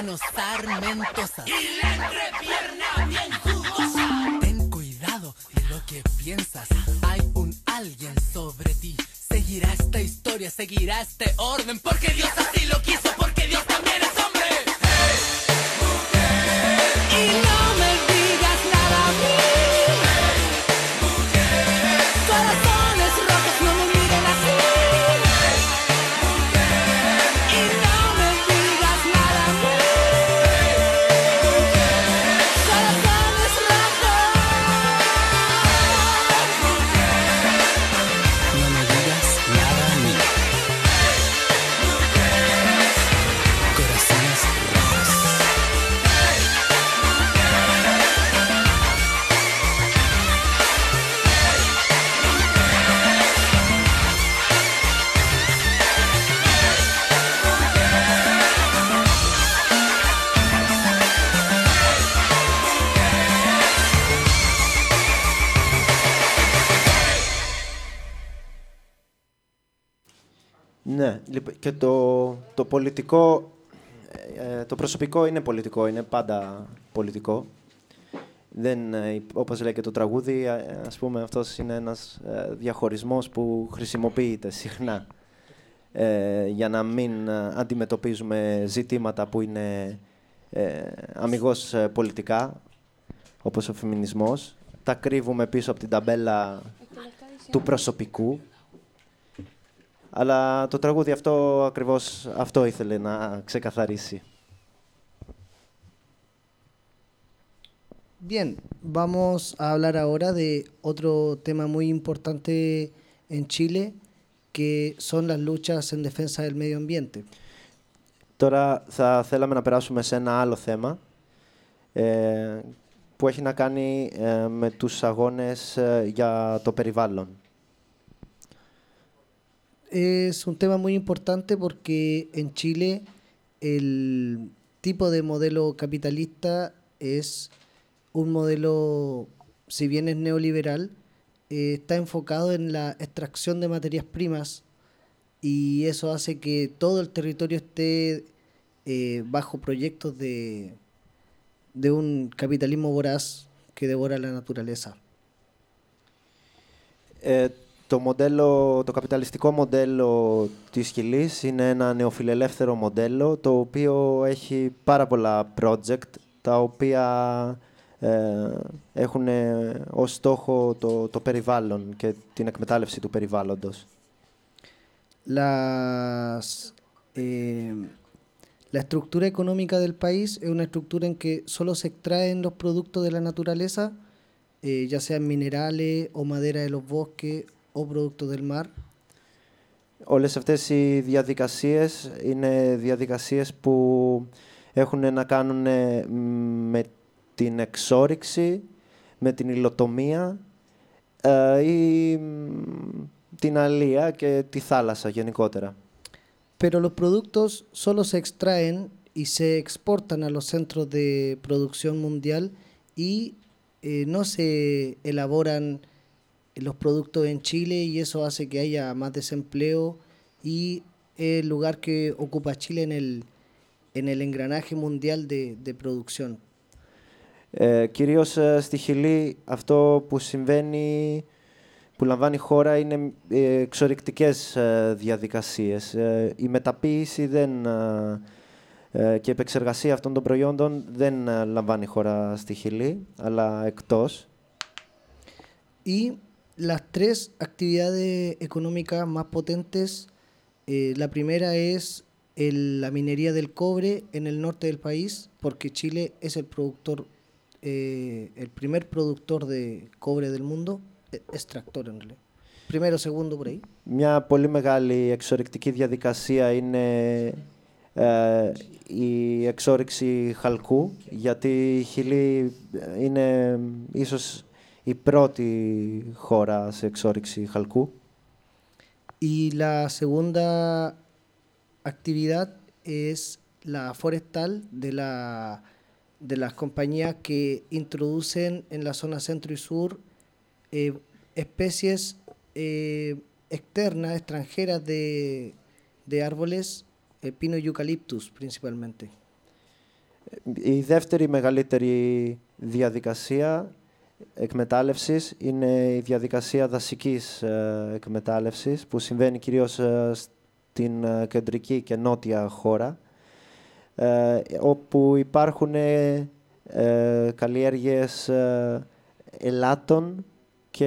Con las και το, το πολιτικό, ε, το προσωπικό είναι πολιτικό, είναι πάντα πολιτικό. Δεν, ε, υπ- όπως λέει και το τραγούδι, ε, ας πούμε αυτός είναι ένας ε, διαχωρισμός που χρησιμοποιείται συχνά ε, για να μην ε, αντιμετωπίζουμε ζητήματα που είναι ε, αμυγός ε, πολιτικά, όπως ο φεμινισμός. Τα κρύβουμε πίσω από την ταμπέλα του προσωπικού. Αλλά το τραγούδι αυτό ακριβώς αυτό ήθελε να ξεκαθαρίσει. Bien, vamos a hablar ahora de otro tema muy importante en Chile, que son las luchas en defensa del medio ambiente. Τώρα θα θέλαμε να περάσουμε σε ένα άλλο θέμα ε, που έχει να κάνει ε, με τους αγώνες ε, για το περιβάλλον. Es un tema muy importante porque en Chile el tipo de modelo capitalista es un modelo, si bien es neoliberal, eh, está enfocado en la extracción de materias primas y eso hace que todo el territorio esté eh, bajo proyectos de, de un capitalismo voraz que devora la naturaleza. Ε, το, μοντέλο, το καπιταλιστικό μοντέλο της Χιλής είναι ένα νεοφιλελεύθερο μοντέλο το οποίο έχει πάρα πολλά project τα οποία ε, έχουν ε, ως στόχο το, το περιβάλλον και την εκμετάλλευση του περιβάλλοντος. las, eh, la estructura económica del país es una estructura en que solo se extraen los productos de la naturaleza, eh, ya sean minerales o madera de los bosques o productos del mar. Όλες αυτές οι διαδικασίες είναι διαδικασίες που έχουν να κάνουν ε, με την εξόριξη, με την υλοτομία ε, ή μ, την αλία και τη θάλασσα γενικότερα. Pero los productos solo se extraen y se exportan a los centros de producción mundial y eh, no se elaboran los productos en Chile y eso hace que haya más desempleo y el lugar que ocupa Chile en el, en el engranaje mundial de, de producción. Ε, κυρίως ε, στη Χιλή αυτό που συμβαίνει, που λαμβάνει η χώρα είναι ε, εξορρυκτικές ε, διαδικασίες. Ε, η μεταποίηση δεν, ε, ε, και η επεξεργασία αυτών των προϊόντων δεν ε, λαμβάνει η χώρα στη Χιλή, αλλά εκτός. Y las tres actividades económicas más potentes, eh, la primera es el- la minería del cobre en el norte del país, porque Chile es el productor, eh, el primer productor de cobre del mundo, eh, extractor en realidad. Primero, segundo por ahí. Μια πολύ μεγάλη εξορυκτική διαδικασία είναι ε, η εξόρυξη χαλκού, γιατί η Χιλή ε, είναι ίσως η πρώτη χώρα σε εξόρυξη χαλκού. Y la segunda actividad es la forestal de, la, de las compañías que introducen en la zona centro y sur eh, especies eh, externas, extranjeras de, de árboles, eh, pino y eucaliptus principalmente. Η δεύτερη μεγαλύτερη διαδικασία εκμετάλλευσης είναι η διαδικασία δασικής ε, εκμετάλλευσης που συμβαίνει κυρίως ε, στην ε, κεντρική και νότια χώρα ε, όπου υπάρχουν ε, ε, καλλιέργειες ε, ελάτων και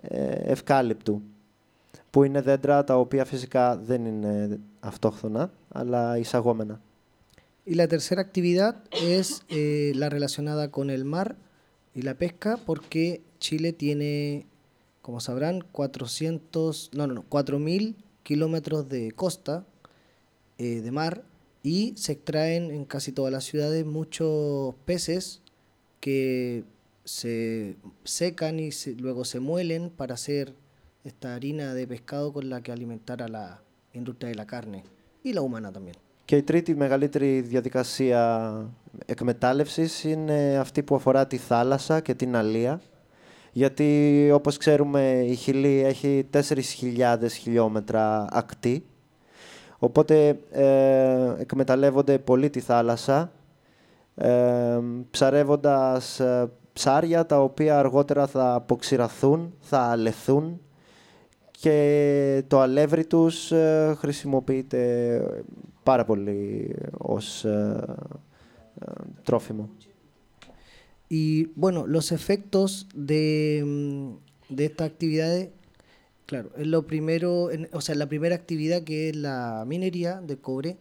ε, ευκάλυπτου που είναι δέντρα τα οποία φυσικά δεν είναι αυτόχθονα αλλά εισαγόμενα. Y la tercera actividad es eh, la relacionada con el mar y la pesca, porque Chile tiene, como sabrán, 400, no, no, no, 4.000 kilómetros de costa eh, de mar y se extraen en casi todas las ciudades muchos peces que se secan y se- luego se muelen para hacer esta harina de pescado con la que alimentar a la industria de la carne y la humana también. Και η τρίτη μεγαλύτερη διαδικασία εκμετάλλευσης είναι αυτή που αφορά τη θάλασσα και την αλία. Γιατί όπως ξέρουμε η Χιλή έχει 4.000 χιλιόμετρα ακτή. Οπότε ε, εκμεταλλεύονται πολύ τη θάλασσα ε, ψαρεύοντας ε, ψάρια τα οποία αργότερα θα αποξηραθούν, θα αλεθούν και το αλεύρι τους ε, χρησιμοποιείται πάρα πολύ ως ε, ε, τρόφιμο. Y bueno, los efectos de, mm, de estas actividades, claro, es lo primero, en- o sea, la primera actividad que es la minería de cobre,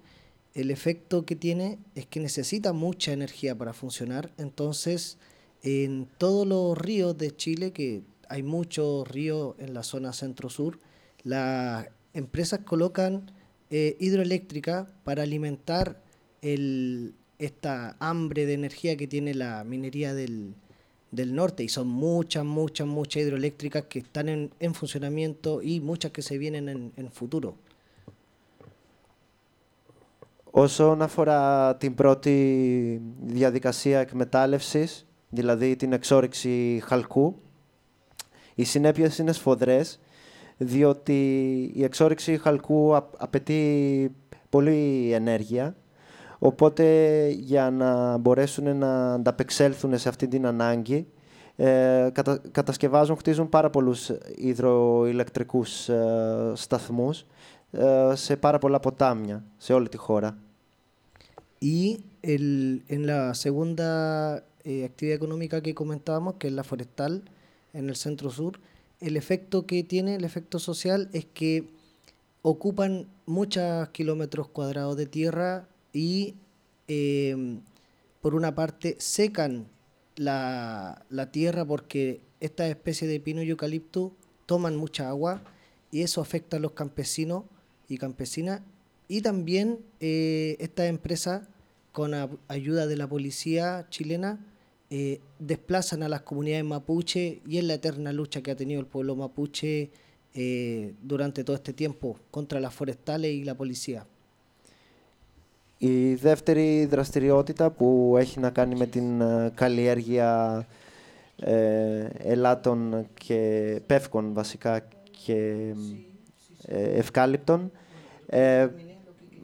el efecto que tiene es que necesita mucha energía para funcionar. Entonces, en todos los ríos de Chile, que hay muchos ríos en la zona centro-sur, las empresas colocan eh, hidroeléctrica para alimentar el, esta hambre de energía que tiene la minería del, del norte. Y son muchas, muchas, muchas hidroeléctricas que están en, en funcionamiento y muchas que se vienen en, en futuro. Όσον αφορά την πρώτη διαδικασία εκμετάλλευσης, δηλαδή την εξόρυξη χαλκού, οι συνέπειες είναι σφοδρές, διότι η εξόρυξη χαλκού απ- απαιτεί πολύ ενέργεια, οπότε για να μπορέσουν να ανταπεξέλθουν σε αυτή την ανάγκη, ε, κατα, κατασκευάζουν, χτίζουν πάρα πολλούς υδροηλεκτρικούς ε, σταθμούς ε, σε πάρα πολλά ποτάμια, σε όλη τη χώρα. Y el, en la segunda eh, actividad económica que comentábamos, que es la forestal en el centro sur, el efecto que tiene, el efecto social, es que ocupan muchos kilómetros cuadrados de tierra y eh, por una parte secan la, la tierra porque estas especies de pino y eucalipto toman mucha agua y eso afecta a los campesinos y campesinas. Y también eh, esta empresa, con ayuda de la policía chilena, eh, desplazan a las comunidades mapuche y es la eterna lucha que ha tenido el pueblo mapuche eh, durante todo este tiempo contra las forestales y la policía. Η δεύτερη δραστηριότητα που έχει να κάνει με την ε, καλλιέργεια ε, ελάτων και πεύκων βασικά και ε, ευκάλυπτων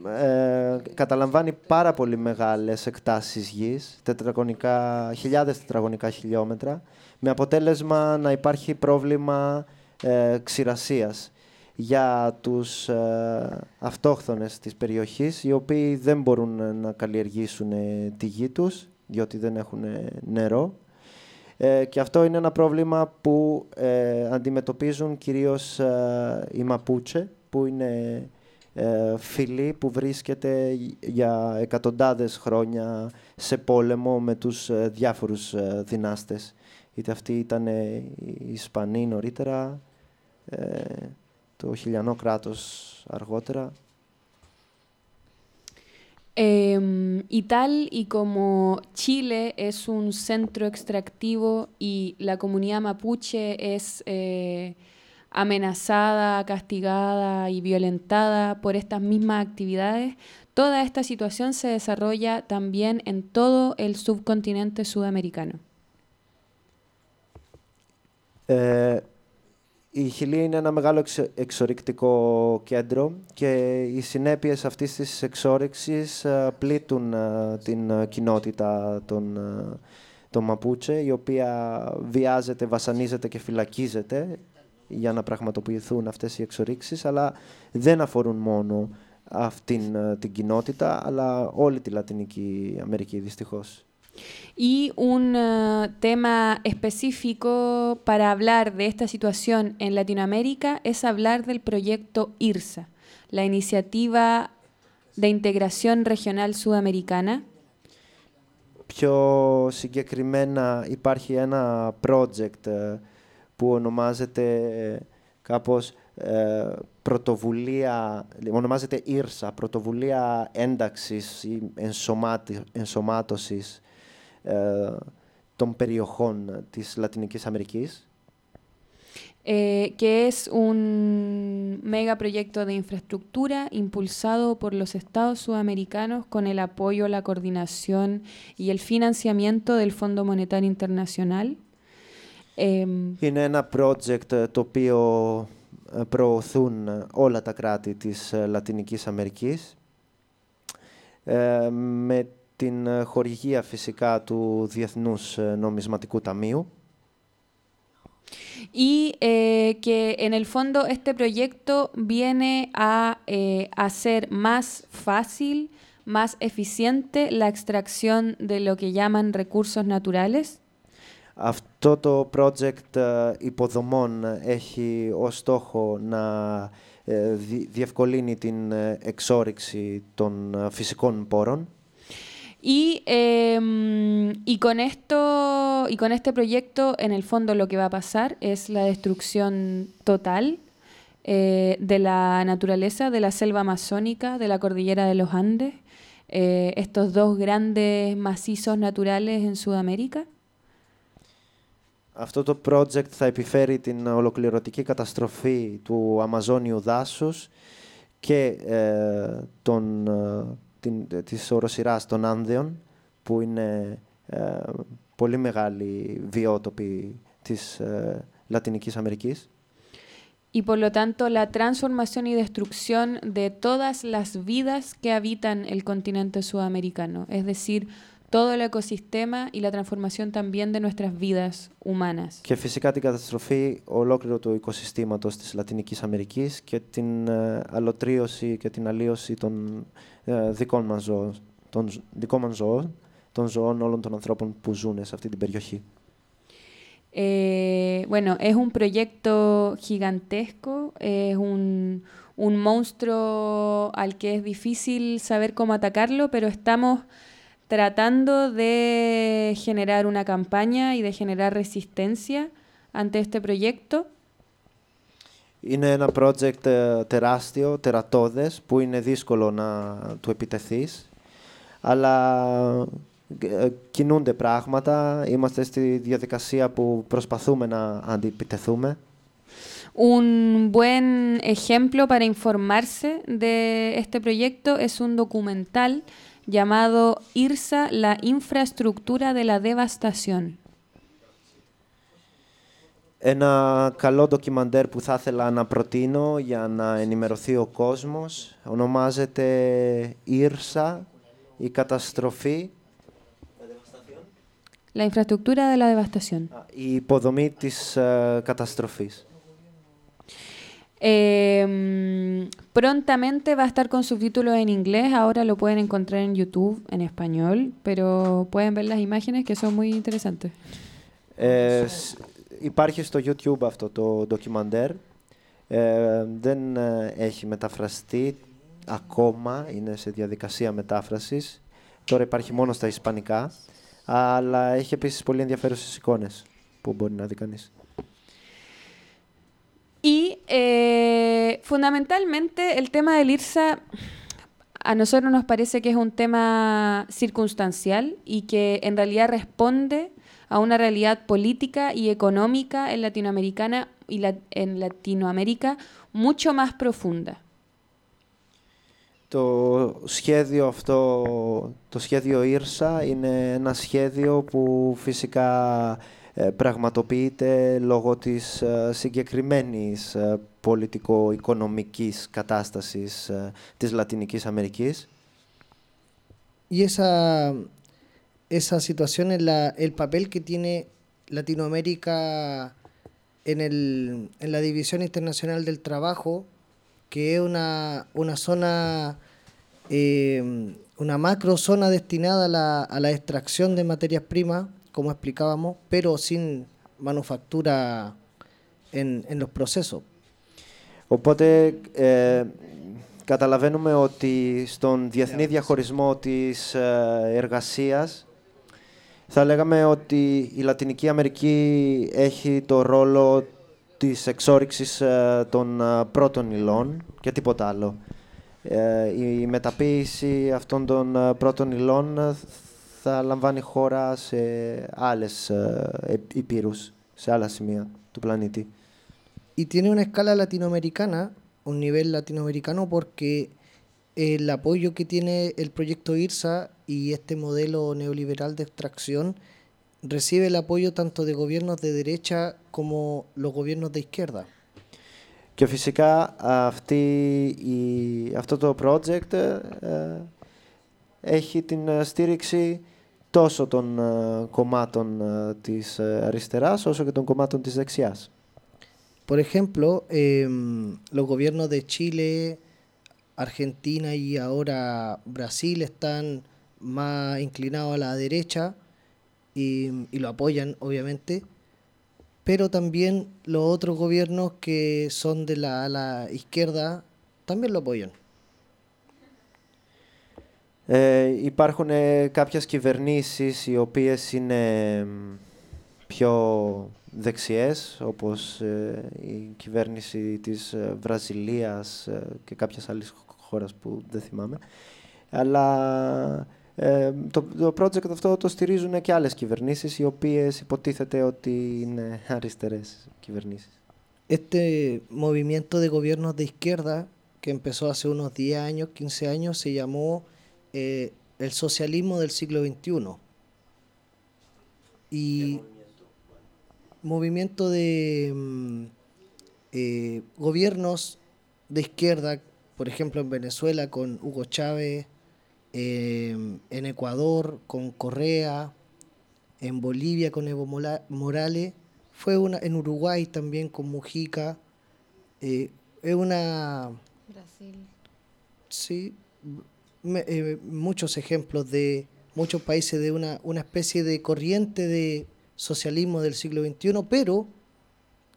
ε, ε, καταλαμβάνει πάρα πολύ μεγάλες εκτάσεις γης, τετραγωνικά, χιλιάδες τετραγωνικά χιλιόμετρα, με αποτέλεσμα να υπάρχει πρόβλημα ε, ξηρασίας για τους ε, αυτόχθονες της περιοχής, οι οποίοι δεν μπορούν να καλλιεργήσουν ε, τη γη τους, διότι δεν έχουν ε, νερό. Ε, και αυτό είναι ένα πρόβλημα που ε, αντιμετωπίζουν κυρίως ε, οι Μαπούτσε, που είναι ε, φυλή που βρίσκεται για εκατοντάδες χρόνια σε πόλεμο με τους ε, διάφορους ε, δυνάστες. Είτε αυτοί ήταν ε, οι Ισπανοί νωρίτερα, ε, το χιλιανό κράτος αργότερα. Em, y tal y como Chile es un centro extractivo y la comunidad mapuche es eh, amenazada, castigada y violentada por estas mismas actividades, toda esta situación se desarrolla también en todo el subcontinente sudamericano. Ε, η Χιλή είναι ένα μεγάλο εξο- εξορυκτικό κέντρο και οι συνέπειες αυτής της εξόρυξης ε, πλήττουν ε, την ε, κοινότητα των, ε, των Μαπούτσε, η οποία βιάζεται, βασανίζεται και φυλακίζεται για να πραγματοποιηθούν αυτές οι εξορίξεις, αλλά δεν αφορούν μόνο αυτήν ε, την κοινότητα, αλλά όλη τη Λατινική Αμερική, δυστυχώς. Y un eh, tema específico para hablar de esta situación en Latinoamérica es hablar del proyecto IRSA, la Iniciativa de Integración Regional Sudamericana, Πιο συγκεκριμένα υπάρχει ένα project ε, που ονομάζεται ε, κάπως ε, πρωτοβουλία, ονομάζεται ΙΡΣΑ, πρωτοβουλία ένταξης ή ενσωμάτι, ενσωμάτωσης ε, των περιοχών της Λατινικής Αμερικής. eh, que es un megaproyecto de infraestructura impulsado por los estados sudamericanos con el apoyo, la coordinación y el financiamiento del Fondo Monetario Internacional. Em, Είναι ένα project ε, το οποίο ε, προωθούν ε, όλα τα κράτη της ε, Λατινικής Αμερικής ε, με την ε, χορηγία φυσικά του Διεθνούς ε, Νομισματικού Ταμείου Y eh, que en el fondo este proyecto viene a eh, hacer más fácil, más eficiente la extracción de lo que llaman recursos naturales. Αυτό το project ε, υποδομών έχει ως στόχο να ε, δι- διευκολύνει την ε, εξόρυξη των ε, φυσικών πόρων Y, em, y con esto y con este proyecto, en el fondo lo que va a pasar es la destrucción total eh, de la naturaleza, de la selva amazónica, de la cordillera de los Andes, eh, estos dos grandes macizos naturales en Sudamérica. Αυτό το project θα επιφέρει την ολοκληρωτική καταστροφή του Αμαζόνιου δάσους και ε, των, ε, την, της οροσειράς των Άνδεων, που είναι ε, πολύ μεγάλη βιότοπη της ε, Λατινικής Αμερικής. y por lo tanto la transformación y destrucción de todas las vidas que habitan el continente sudamericano, es decir, todo el ecosistema y la transformación también de nuestras vidas humanas. Και φυσικά την καταστροφή ολόκληρου του οικοσυστήματος της Λατινικής Αμερικής και την ε, αλωτρίωση και την αλλίωση των ε, δικών μας ζώων, των ζ- δικών μας ζώων, των ζώων όλων των ανθρώπων που ζουν σε αυτή την περιοχή. Eh, bueno, es un proyecto gigantesco, es un, un monstruo al que es difícil saber cómo atacarlo, pero estamos tratando de generar una campaña y de generar resistencia ante este proyecto. Είναι ένα project ε, τεράστιο, τερατώδες, που είναι δύσκολο να του επιτεθείς, αλλά ε, κινούνται πράγματα, είμαστε στη διαδικασία που προσπαθούμε να αντιπιτεθούμε. Un buen ejemplo para informarse de este proyecto es un documental llamado IRSA, la infraestructura de la devastación. Ένα καλό ντοκιμαντέρ που θα ήθελα να προτείνω για να ενημερωθεί ο κόσμος ονομάζεται «Ήρσα, η καταστροφή, La infraestructura de la devastación. η υποδομή της ε, καταστροφής». Eh, prontamente va a estar con subtítulos en inglés, ahora lo pueden encontrar en YouTube en español, pero pueden ver las imágenes que son muy interesantes. Ε, σ- υπάρχει στο YouTube αυτό το ντοκιμαντέρ. Ε, δεν ε, έχει μεταφραστεί ακόμα, είναι σε διαδικασία μετάφρασης. Τώρα υπάρχει μόνο στα ισπανικά, αλλά έχει επίσης πολύ ενδιαφέρουσες εικόνες που μπορεί να δει κανείς. Y eh, fundamentalmente el tema del IRSA a nosotros nos parece que es un tema circunstancial y que en realidad responde a una realidad política y económica en Latinoamericana y la- en Latinoamérica mucho más profunda. Το σχέδιο αυτό, το σχέδιο Ήρσα είναι ένα σχέδιο που φυσικά ε, πραγματοποιείται λόγω της ε, συγκεκριμένης ε, πολιτικο-οικονομικής κατάστασης ε, της Λατινικής Αμερικής. Y esa, esa situación es la, el papel que tiene Latinoamérica en, el, en la División Internacional del Trabajo, que es una, una zona, eh, una macro zona destinada a la, a la extracción de materias primas, como explicábamos, pero sin manufactura en, en los procesos. Οπότε ε, καταλαβαίνουμε ότι στον διεθνή διαχωρισμό της ε, εργασίας θα λέγαμε ότι η Λατινική Αμερική έχει το ρόλο της εξόριξης ε, των ε, πρώτων υλών και τίποτα άλλο. Ε, η μεταποίηση αυτών των ε, πρώτων υλών ε, θα λαμβάνει χώρα σε άλλες ε, επ- υπήρους, σε άλλα σημεία του πλανήτη. y tiene una escala latinoamericana, un nivel latinoamericano, porque el apoyo que tiene el proyecto IRSA y este modelo neoliberal de extracción recibe el apoyo tanto de gobiernos de derecha como los gobiernos de izquierda. Και φυσικά αυτή η, αυτό το project ε, έχει την ε, στήριξη τόσο των ε, κομμάτων ε, της ε, αριστεράς όσο και των κομμάτων της δεξιάς. Por ejemplo, em, los gobiernos de Chile, Argentina y ahora Brasil están más inclinados a la derecha y, y lo apoyan, obviamente, pero también los otros gobiernos que son de la, ala izquierda también lo apoyan. Ε, υπάρχουν ε, κάποιες κυβερνήσεις οι οποίες είναι μ, πιο δεξιές, όπως ε, η κυβέρνηση της ε, Βραζιλίας ε, και κάποιες άλλες χώρες που δεν θυμάμαι. Αλλά ε, το, το project αυτό το στηρίζουν και άλλες κυβερνήσεις οι οποίες υποτίθεται ότι είναι αριστερές κυβερνήσεις. Este movimiento de gobiernos de izquierda que empezó hace unos 10 años, 15 años, se llamó eh, el socialismo del siglo XXI. Y movimiento de mm, eh, gobiernos de izquierda, por ejemplo en Venezuela con Hugo Chávez, em, en Ecuador con Correa, en Bolivia con Evo Morales, fue una en Uruguay también con Mujica. eh, es una Brasil. Sí, eh, muchos ejemplos de muchos países de una, una especie de corriente de socialismo del siglo XXI, pero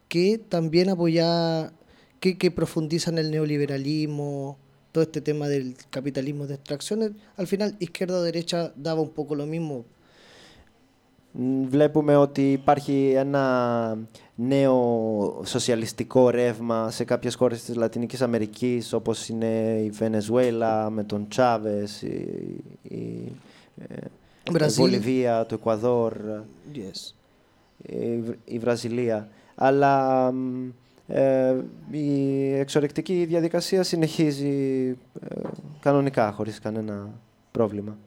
que también apoya, que, que profundizan el neoliberalismo, todo este tema del capitalismo de extracciones. Al final, izquierda o derecha daba un poco lo mismo. Μ, Βλέπουμε ότι υπάρχει ένα νέο σοσιαλιστικό ρεύμα σε κάποιες χώρες της Λατινικής Αμερικής όπως είναι η Βενεζουέλα με τον Τσάβες, η, η, ε, η Βραζίλ. Βολιβία, το Εκουαδόρ, Yes. η, Βρ- η Βραζιλία. Αλλά μ, ε, η εξορρεκτική διαδικασία συνεχίζει ε, κανονικά χωρίς κανένα πρόβλημα.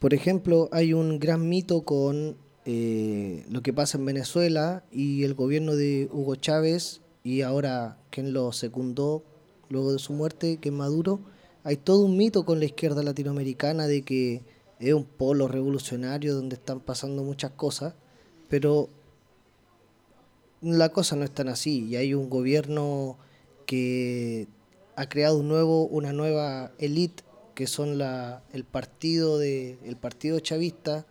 Por ejemplo, hay un gran mito con eh, lo que pasa en Venezuela y el gobierno de Hugo Chávez y ahora quien lo secundó luego de su muerte, que es Maduro. Hay todo un mito con la izquierda latinoamericana de que es un polo revolucionario donde están pasando muchas cosas, pero la cosa no es tan así y hay un gobierno que ha creado un nuevo, una nueva élite que son la, el partido de el partido chavista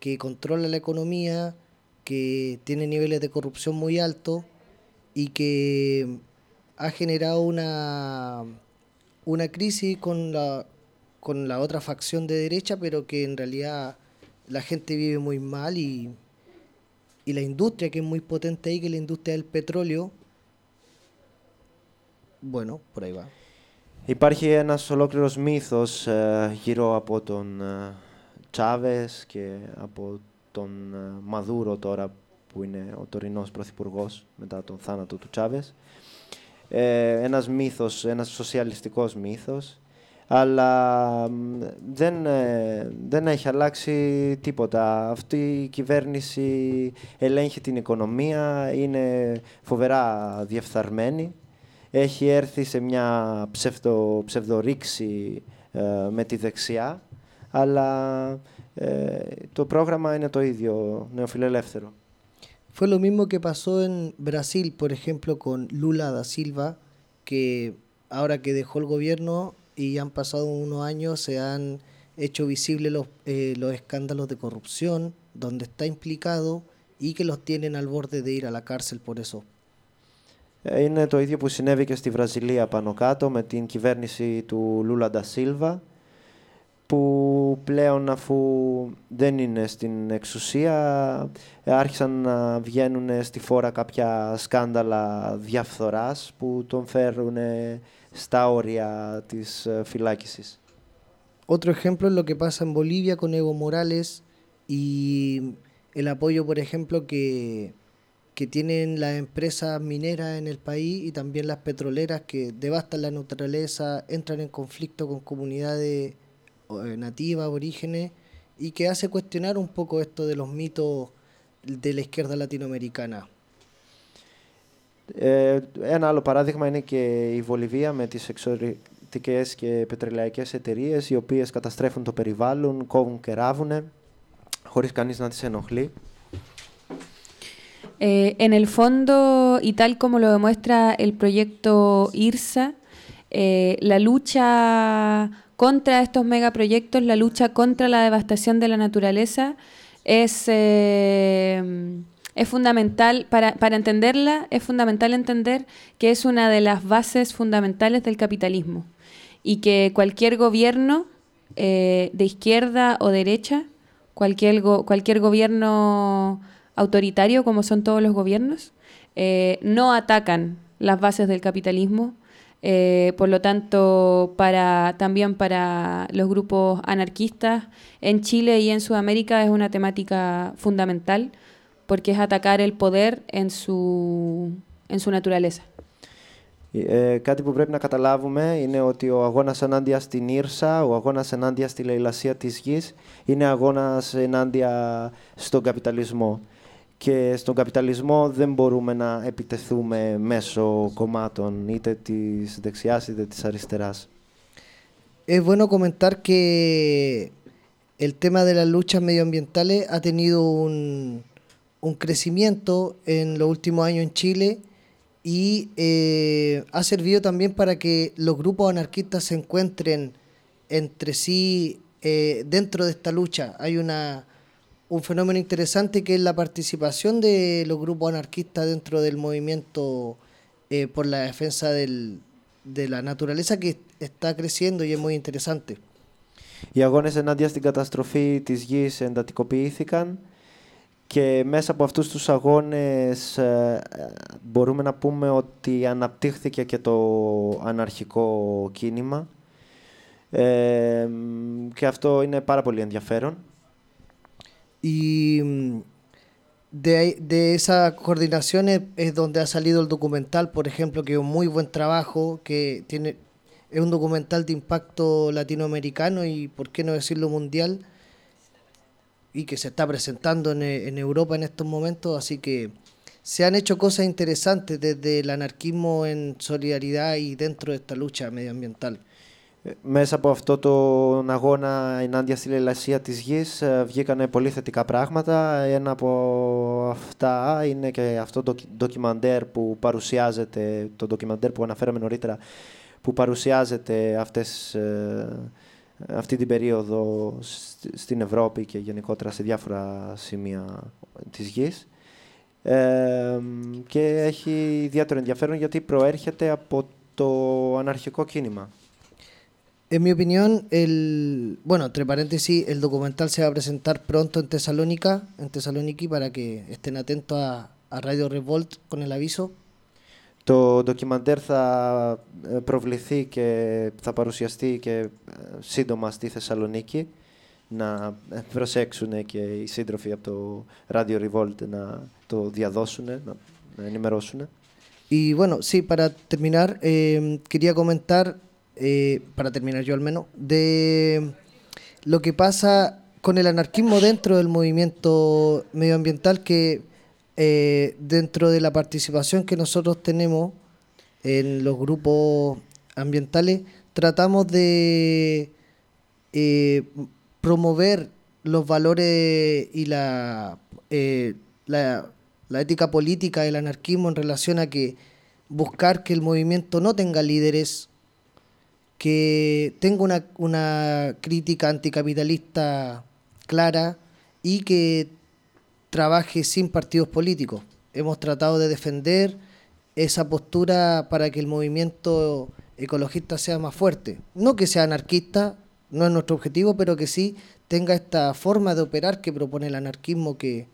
que controla la economía, que tiene niveles de corrupción muy altos y que ha generado una, una crisis con la, con la otra facción de derecha, pero que en realidad la gente vive muy mal y, y la industria que es muy potente ahí, que es la industria del petróleo, bueno, por ahí va. Υπάρχει ένας ολόκληρος μύθος ε, γύρω από τον ε, Τσάβες και από τον ε, Μαδούρο τώρα που είναι ο τωρινός πρωθυπουργός μετά τον θάνατο του Τσάβες. Ε, ένας μύθος, ένας σοσιαλιστικός μύθος, αλλά μ, δεν, ε, δεν έχει αλλάξει τίποτα. Αυτή η κυβέρνηση ελέγχει την οικονομία, είναι φοβερά διεφθαρμένη έχει έρθει σε μια ψευδο, ψευδορήξη ε, με τη δεξιά, αλλά ε, το πρόγραμμα είναι το ίδιο, νεοφιλελεύθερο. Fue lo mismo que pasó en Brasil, por ejemplo, con Lula da Silva, que ahora que dejó el gobierno y han pasado unos años, se han hecho visibles los, eh, los escándalos de corrupción, donde está implicado y que los tienen al borde de ir a la cárcel por eso. Ε, Είναι το ίδιο που συνέβη και στη Βραζιλία πάνω κάτω με την κυβέρνηση του Λούλα Ντα Σίλβα που πλέον αφού δεν είναι στην εξουσία ε, άρχισαν να βγαίνουν στη φόρα κάποια σκάνδαλα διαφθοράς που τον φέρουν στα όρια της ε, φυλάκισης. Otro ejemplo es lo que pasa en Bolivia con Evo Morales y el apoyo, por ejemplo, que, que tienen las empresas mineras en el país y también las petroleras que devastan la naturaleza, entran en conflicto con comunidades eh, nativas, aborígenes, y que hace cuestionar un poco esto de los mitos de la izquierda latinoamericana. Ε, ένα άλλο παράδειγμα είναι και η Βολιβία με τις εξωτερικές και πετρελαϊκές εταιρείες οι οποίες καταστρέφουν το περιβάλλον, κόβουν και ράβουν χωρίς κανείς να τις ενοχλεί. Eh, en el fondo, y tal como lo demuestra el proyecto IRSA, eh, la lucha contra estos megaproyectos, la lucha contra la devastación de la naturaleza, es, eh, es fundamental, para, para entenderla, es fundamental entender que es una de las bases fundamentales del capitalismo y que cualquier gobierno eh, de izquierda o derecha, cualquier, cualquier gobierno autoritario, como son todos los gobiernos, eh, no atacan las bases del capitalismo. Eh, por lo tanto, para, también para los grupos anarquistas en Chile y en Sudamérica es una temática fundamental porque es atacar el poder en su, en su naturaleza. Ε, κάτι που πρέπει να καταλάβουμε είναι ότι ο αγώνας ενάντια στην Ήρσα, ο αγώνας ενάντια στη λαιλασία της γης, είναι αγώνας ενάντια στον καπιταλισμό. Και στον καπιταλισμό δεν μπορούμε να επιτεθούμε μέσω κομμάτων είτε της δεξιάς είτε της αριστεράς. Es bueno comentar que el tema de las luchas medioambientales ha tenido un, un crecimiento en los últimos años en Chile y eh, ha servido también para que los grupos anarquistas se encuentren entre sí eh, dentro de esta lucha. Hay una, un fenómeno interesante que es la participación de los grupos anarquistas dentro del movimiento eh, por la defensa del- de la naturaleza que está creciendo y es muy interesante. Οι αγώνες ενάντια στην καταστροφή της γης εντατικοποιήθηκαν και μέσα από αυτούς τους αγώνες ε, ε, μπορούμε να πούμε ότι αναπτύχθηκε και το αναρχικό κίνημα Ε, μ, και αυτό είναι πάρα πολύ ενδιαφέρον. Y mm, de, de esa coordinación es, es donde ha salido el documental, por ejemplo, que es un muy buen trabajo, que tiene es un documental de impacto latinoamericano y, por qué no decirlo, mundial, y que se está presentando en, e- en Europa en estos momentos, así que se han hecho cosas interesantes desde el anarquismo en solidaridad y dentro de esta lucha medioambiental. Ε, Μέσα από αυτό τον αγώνα ενάντια στη λαιλασία της γης ε, βγήκαν πολύ θετικά πράγματα. Ένα από αυτά είναι και αυτό το ντοκιμαντέρ που παρουσιάζεται, το ντοκιμαντέρ που αναφέραμε νωρίτερα, που παρουσιάζεται αυτές, ε, αυτή την περίοδο σ- στην Ευρώπη και γενικότερα σε διάφορα σημεία της γης. ε, και έχει ιδιαίτερο ενδιαφέρον γιατί προέρχεται από το αναρχικό κίνημα. En mi opinión, el, bueno, entre paréntesis, el documental se va a presentar pronto en Tesalónica, en Tesaloniki, para que estén atentos a, a Radio Revolt con el aviso. Το ντοκιμαντέρ θα ε, προβληθεί και θα παρουσιαστεί και ε, σύντομα στη Θεσσαλονίκη να ε, προσέξουν και οι σύντροφοι από το Radio Revolt να το διαδώσουν, να, να ενημερώσουν. Y bueno, sí, para terminar, eh, quería comentar, eh, para terminar yo al menos, de lo que pasa con el anarquismo dentro del movimiento medioambiental que eh, dentro de la participación que nosotros tenemos en los grupos ambientales, tratamos de eh, promover los valores y la, eh, la, la ética política del anarquismo en relación a que buscar que el movimiento no tenga líderes, que tenga una, una crítica anticapitalista clara y que trabaje sin partidos políticos. Hemos tratado de defender esa postura para que el movimiento ecologista sea más fuerte. No que sea anarquista, no es nuestro objetivo, pero que sí tenga esta forma de operar que propone el anarquismo que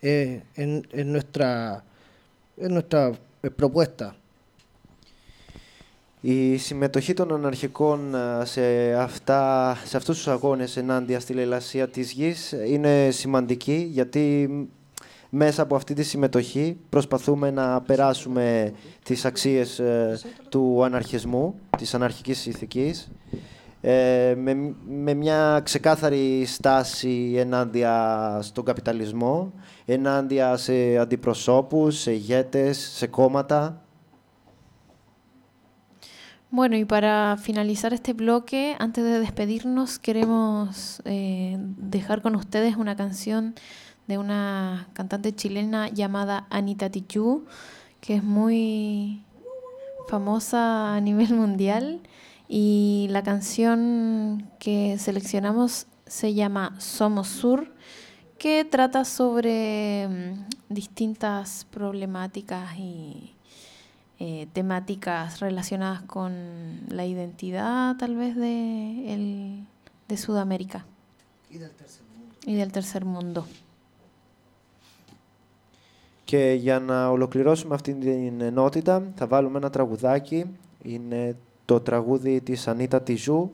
eh, en, en nuestra, en nuestra propuesta. Η συμμετοχή των αναρχικών ε, σε, αυτά, σε αυτούς τους αγώνες ενάντια στη λαιλασία της γης είναι σημαντική γιατί μέσα από αυτή τη συμμετοχή προσπαθούμε να περάσουμε τις αξίες ε, του αναρχισμού, της αναρχικής ηθικής ε, με, με μια ξεκάθαρη στάση ενάντια στον καπιταλισμό, ενάντια σε αντιπροσώπους, σε ηγέτες, σε κόμματα. Bueno, y para finalizar este bloque, antes de despedirnos, queremos eh, dejar con ustedes una canción de una cantante chilena llamada Anita Tijoux, que es muy famosa a nivel mundial. Y la canción que seleccionamos se llama Somos Sur, que trata sobre mm, distintas problemáticas y eh, temáticas relacionadas con la identidad tal vez de, el- de Sudamérica y del tercer mundo. Και για να ολοκληρώσουμε αυτή την ενότητα θα βάλουμε ένα τραγουδάκι. Είναι το τραγούδι της Ανίτα Τιζού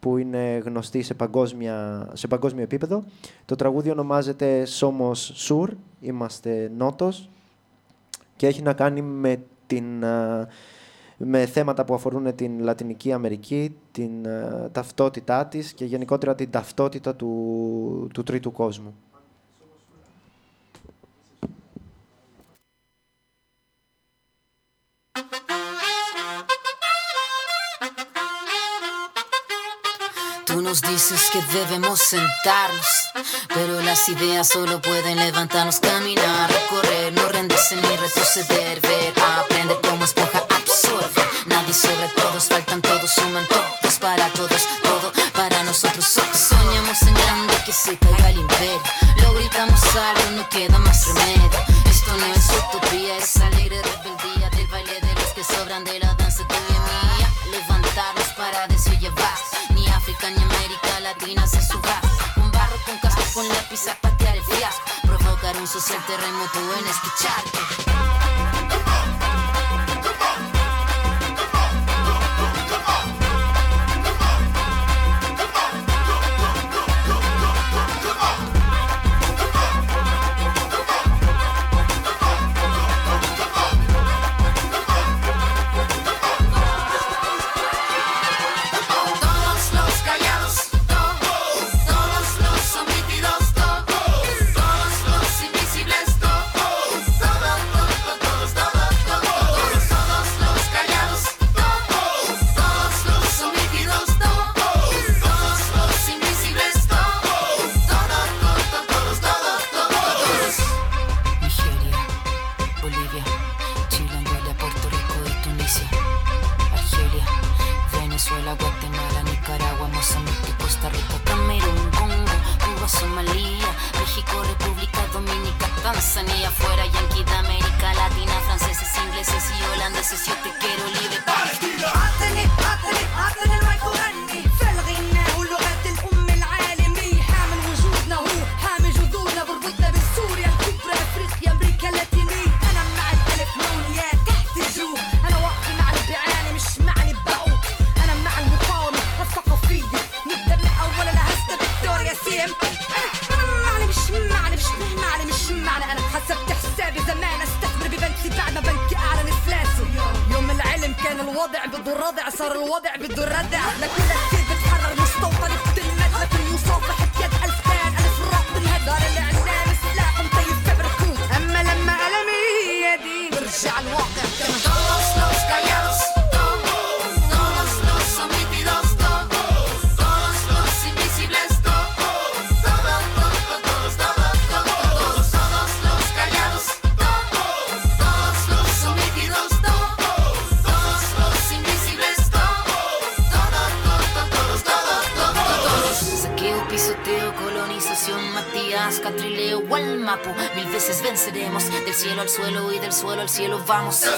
που είναι γνωστή σε, παγκόσμια, σε παγκόσμιο επίπεδο. Το τραγούδι ονομάζεται Somos Sur, είμαστε νότος και έχει να κάνει με, την, α, με θέματα που αφορούν την Λατινική Αμερική, την α, ταυτότητά της και γενικότερα την ταυτότητα του, του τρίτου κόσμου. Tú nos dices que debemos sentarnos, pero las ideas solo pueden levantarnos, caminar, recorrer, no rendirse ni retroceder, ver, aprender como esponja absorbe. Nadie sobre todos, faltan todos, suman todos para todos, todo para nosotros. So- Soñamos en grande que se caiga el imperio, lo gritamos algo, no queda más remedio. Esto no es utopía, es alegre rebeldía del baile de los que sobran de la danza y mía. Levantarnos para decir. Ni África ni América Latina se suba. Con barro, con casco, con lápiz a patear el fiasco. Provocar un social terremoto en este vamos.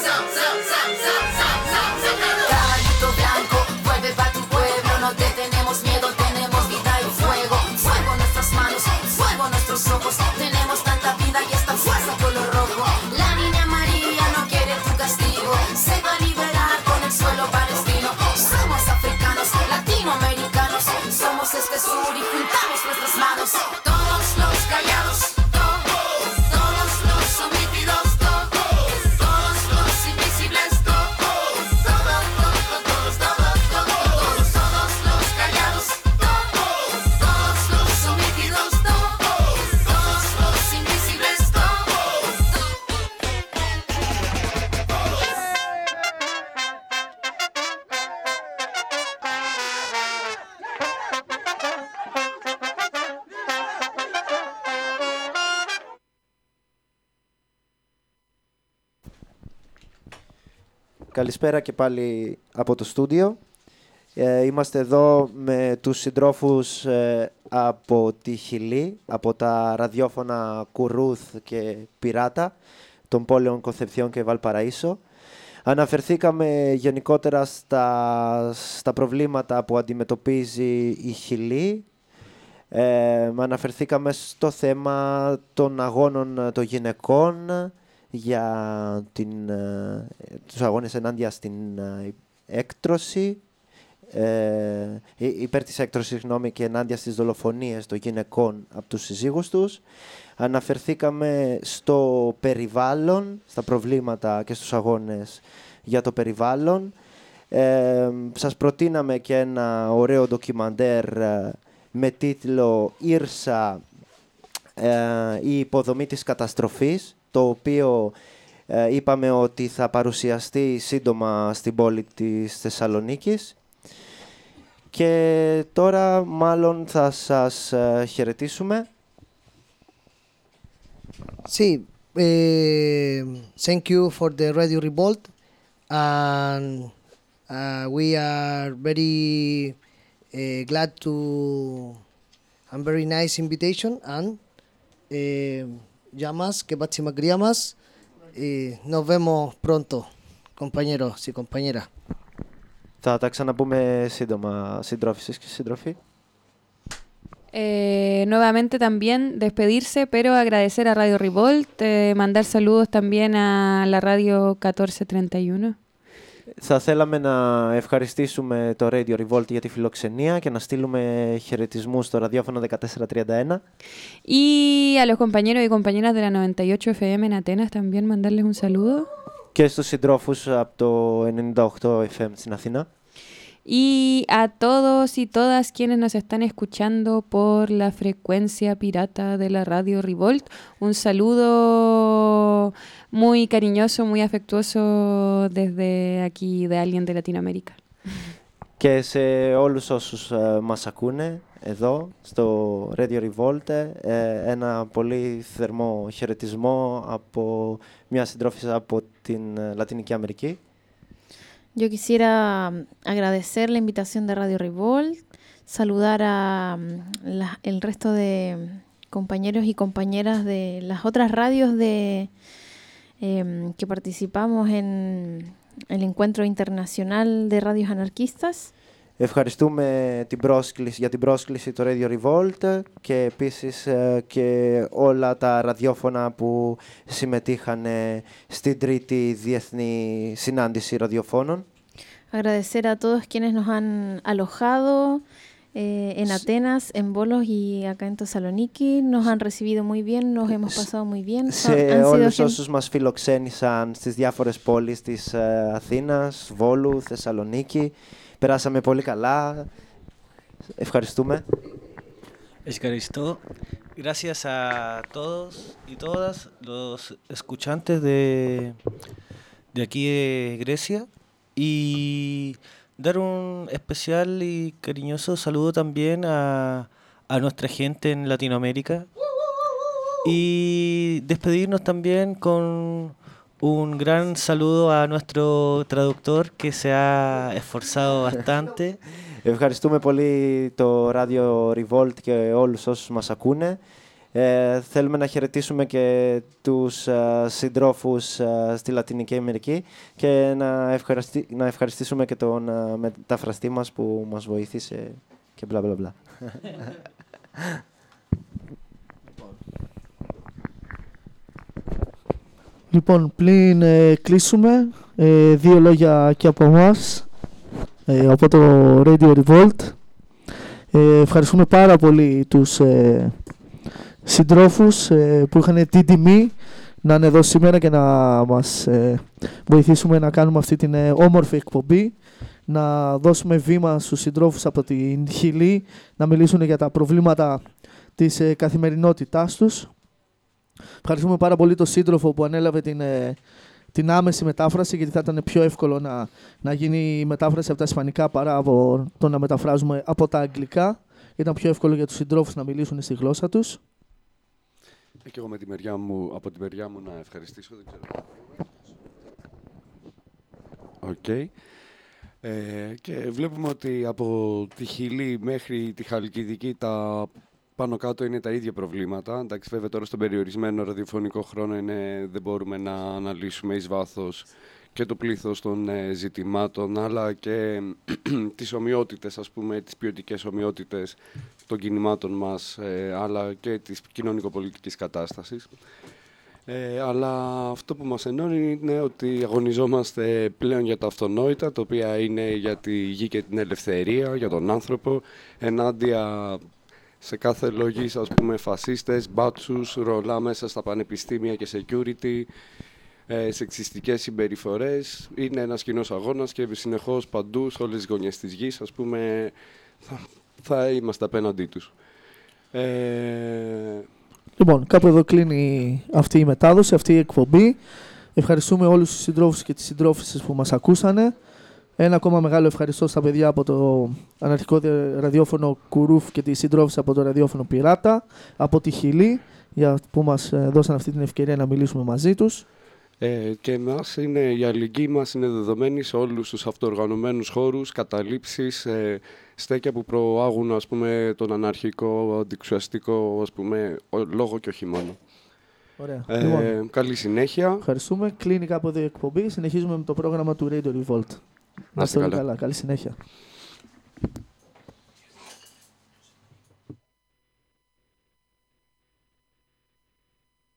Καλησπέρα και πάλι από το στούντιο. Ε, είμαστε εδώ με τους συντρόφους ε, από τη Χιλή, από τα ραδιόφωνα Κουρούθ και Πυράτα, των πόλεων Κονθεπιών και Βαλπαραΐσο. Αναφερθήκαμε γενικότερα στα, στα προβλήματα που αντιμετωπίζει η Χιλή. Ε, αναφερθήκαμε στο θέμα των αγώνων των γυναικών για την, ε, τους αγώνες ενάντια στην ε, έκτρωση, ε, υ- υπέρ της έκτρωσης συγγνώμη, και ενάντια στις δολοφονίες των γυναικών από τους συζύγους τους. Αναφερθήκαμε στο περιβάλλον, στα προβλήματα και στους αγώνες για το περιβάλλον. Ε, σας προτείναμε και ένα ωραίο ντοκιμαντέρ ε, με τίτλο «Ήρσα ε, η υποδομή της καταστροφής», το οποίο ε, είπαμε ότι θα παρουσιαστεί σύντομα στην πόλη της Θεσσαλονίκης. Και τώρα μάλλον θα σας ε, χαιρετήσουμε. Sí, eh, thank you for the Radio Revolt, and uh, we are very uh, glad to and very nice invitation and eh, ya más que Bachi Magria más y nos vemos pronto, compañeros y compañeras. Θα τα ξαναπούμε σύντομα, συντρόφισσες και σύντροφοι. Eh, nuevamente también despedirse, pero agradecer a Radio Revolt, eh, mandar saludos también a la radio 1431. Θα θέλαμε να ευχαριστήσουμε το Radio Revolt για τη φιλοξενία και να στείλουμε χαιρετισμούς στο ραδιόφωνο 1431. Y a los compañeros y compañeras de la 98 FM en Atenas también mandarles un saludo. και στους συντρόφους από το 98 FM στην Αθήνα. Y a todos y todas quienes nos están escuchando por la frecuencia pirata de la radio Revolt, un saludo muy cariñoso, muy afectuoso desde aquí de alguien de Latinoamérica. Και σε όλους όσους ε, μας ακούνε εδώ στο Radio Revolt ε, ένα πολύ θερμό χαιρετισμό από μια συντρόφισσα από την ε, Λατινική Αμερική. yo quisiera mm, agradecer la invitación de Radio Revolt, saludar a mm, la- el resto de mm, compañeros y compañeras de las otras radios de em, que participamos en el encuentro internacional de radios anarquistas. Ευχαριστούμε την πρόσκληση, για την πρόσκληση το Radio Revolt και επίσης ε, και όλα τα ραδιόφωνα που συμμετείχαν ε, στην τρίτη διεθνή συνάντηση ραδιοφώνων. Agradecer a todos quienes nos han alojado eh, en Atenas, en Bolos y acá en Thessaloniki. Nos han recibido muy bien, nos hemos pasado muy bien. Σε Son- han sido όλους gen- όσους μας φιλοξένησαν στις διάφορες πόλεις της ε, Αθήνας, Βόλου, Θεσσαλονίκη. Περάσαμε πολύ καλά. Ευχαριστούμε. Escaristo. Gracias a todos y todas los escuchantes de, de aquí de Grecia y dar un especial y cariñoso saludo también a, a nuestra gente en Latinoamérica y despedirnos también con un gran saludo a nuestro traductor que se ha esforzado bastante. Ευχαριστούμε πολύ το Radio Revolt και όλους όσους μας ακούνε. Ε, θέλουμε να χαιρετήσουμε και τους ε, συντρόφους ε, στη Λατινική Αμερική και να, ευχαριστή- να ευχαριστήσουμε και τον ε, μεταφραστή μας που μας βοήθησε και μπλα μπλα μπλα. Λοιπόν, πριν ε, κλείσουμε, ε, δύο λόγια και από εμάς από το Radio Revolt. Ε, ευχαριστούμε πάρα πολύ τους ε, συντρόφους ε, που είχαν την τιμή να είναι εδώ σήμερα και να μας ε, βοηθήσουμε να κάνουμε αυτή την ε, όμορφη εκπομπή να δώσουμε βήμα στους συντρόφους από την Χιλή να μιλήσουν για τα προβλήματα της ε, καθημερινότητάς τους Ευχαριστούμε πάρα πολύ τον σύντροφο που ανέλαβε την, ε, την άμεση μετάφραση γιατί θα ήταν πιο εύκολο να, να γίνει η μετάφραση από τα ισπανικά παρά από το να μεταφράζουμε από τα αγγλικά. Ήταν πιο εύκολο για τους συντρόφους να μιλήσουν στη γλώσσα τους. Ε, Και εγώ με τη μεριά μου, από τη μεριά μου να ευχαριστήσω. Δεν ξέρω. Οκ. Ε, και βλέπουμε ότι από τη Χιλή μέχρι τη Χαλκιδική τα πάνω κάτω είναι τα ίδια προβλήματα. Εντάξει, βέβαια τώρα στον περιορισμένο ραδιοφωνικό χρόνο είναι, δεν μπορούμε να αναλύσουμε εις βάθος και το πλήθος των ε, ζητημάτων, αλλά και τις ομοιότητες, ας πούμε, τις ποιοτικές ομοιότητες των κινημάτων μας, ε, αλλά και της κοινωνικοπολιτικής κατάστασης. Ε, αλλά αυτό που μας ενώνει είναι ότι αγωνιζόμαστε πλέον για τα αυτονόητα, τα οποία είναι για τη γη και την ελευθερία, για τον άνθρωπο, ενάντια σε κάθε λογής, ας πούμε, φασίστες, μπάτσους, ρολά μέσα στα πανεπιστήμια και security, ε, σεξιστικές συμπεριφορές. Είναι ένας κοινός αγώνας και συνεχώς παντού, σε όλες τις γωνιές της γης, ας πούμε, θα, θα είμαστε απέναντί τους. Ε, Λοιπόν, κάπου εδώ κλείνει αυτή η μετάδοση, αυτή η εκπομπή. Ευχαριστούμε όλους τους συντρόφους και τις συντρόφισσες που μας ακούσανε. Ένα ακόμα μεγάλο ευχαριστώ στα παιδιά από το αναρχικό δια- ραδιόφωνο Κουρούφ και τη συντρόφισσα από το ραδιόφωνο Πειράτα, από τη Χιλή, για που μας ε, δώσαν αυτή την ευκαιρία να μιλήσουμε μαζί τους. Ε, και εμάς είναι, η αλληλεγγύη μας είναι δεδομένη σε όλους τους αυτοοργανωμένους χώρους, καταλήψεις, ε, στέκια που προάγουν ας πούμε, τον αναρχικό, αντιξουσιαστικό ας πούμε, ο- λόγο και όχι μόνο. Ωραία. Ε, Λοιπόν. Καλή συνέχεια. Ευχαριστούμε. Κλείνει κάπου εδώ η εκπομπή. Συνεχίζουμε με το πρόγραμμα του Radio Revolt. Να είστε όλοι καλά. καλά. Καλή συνέχεια.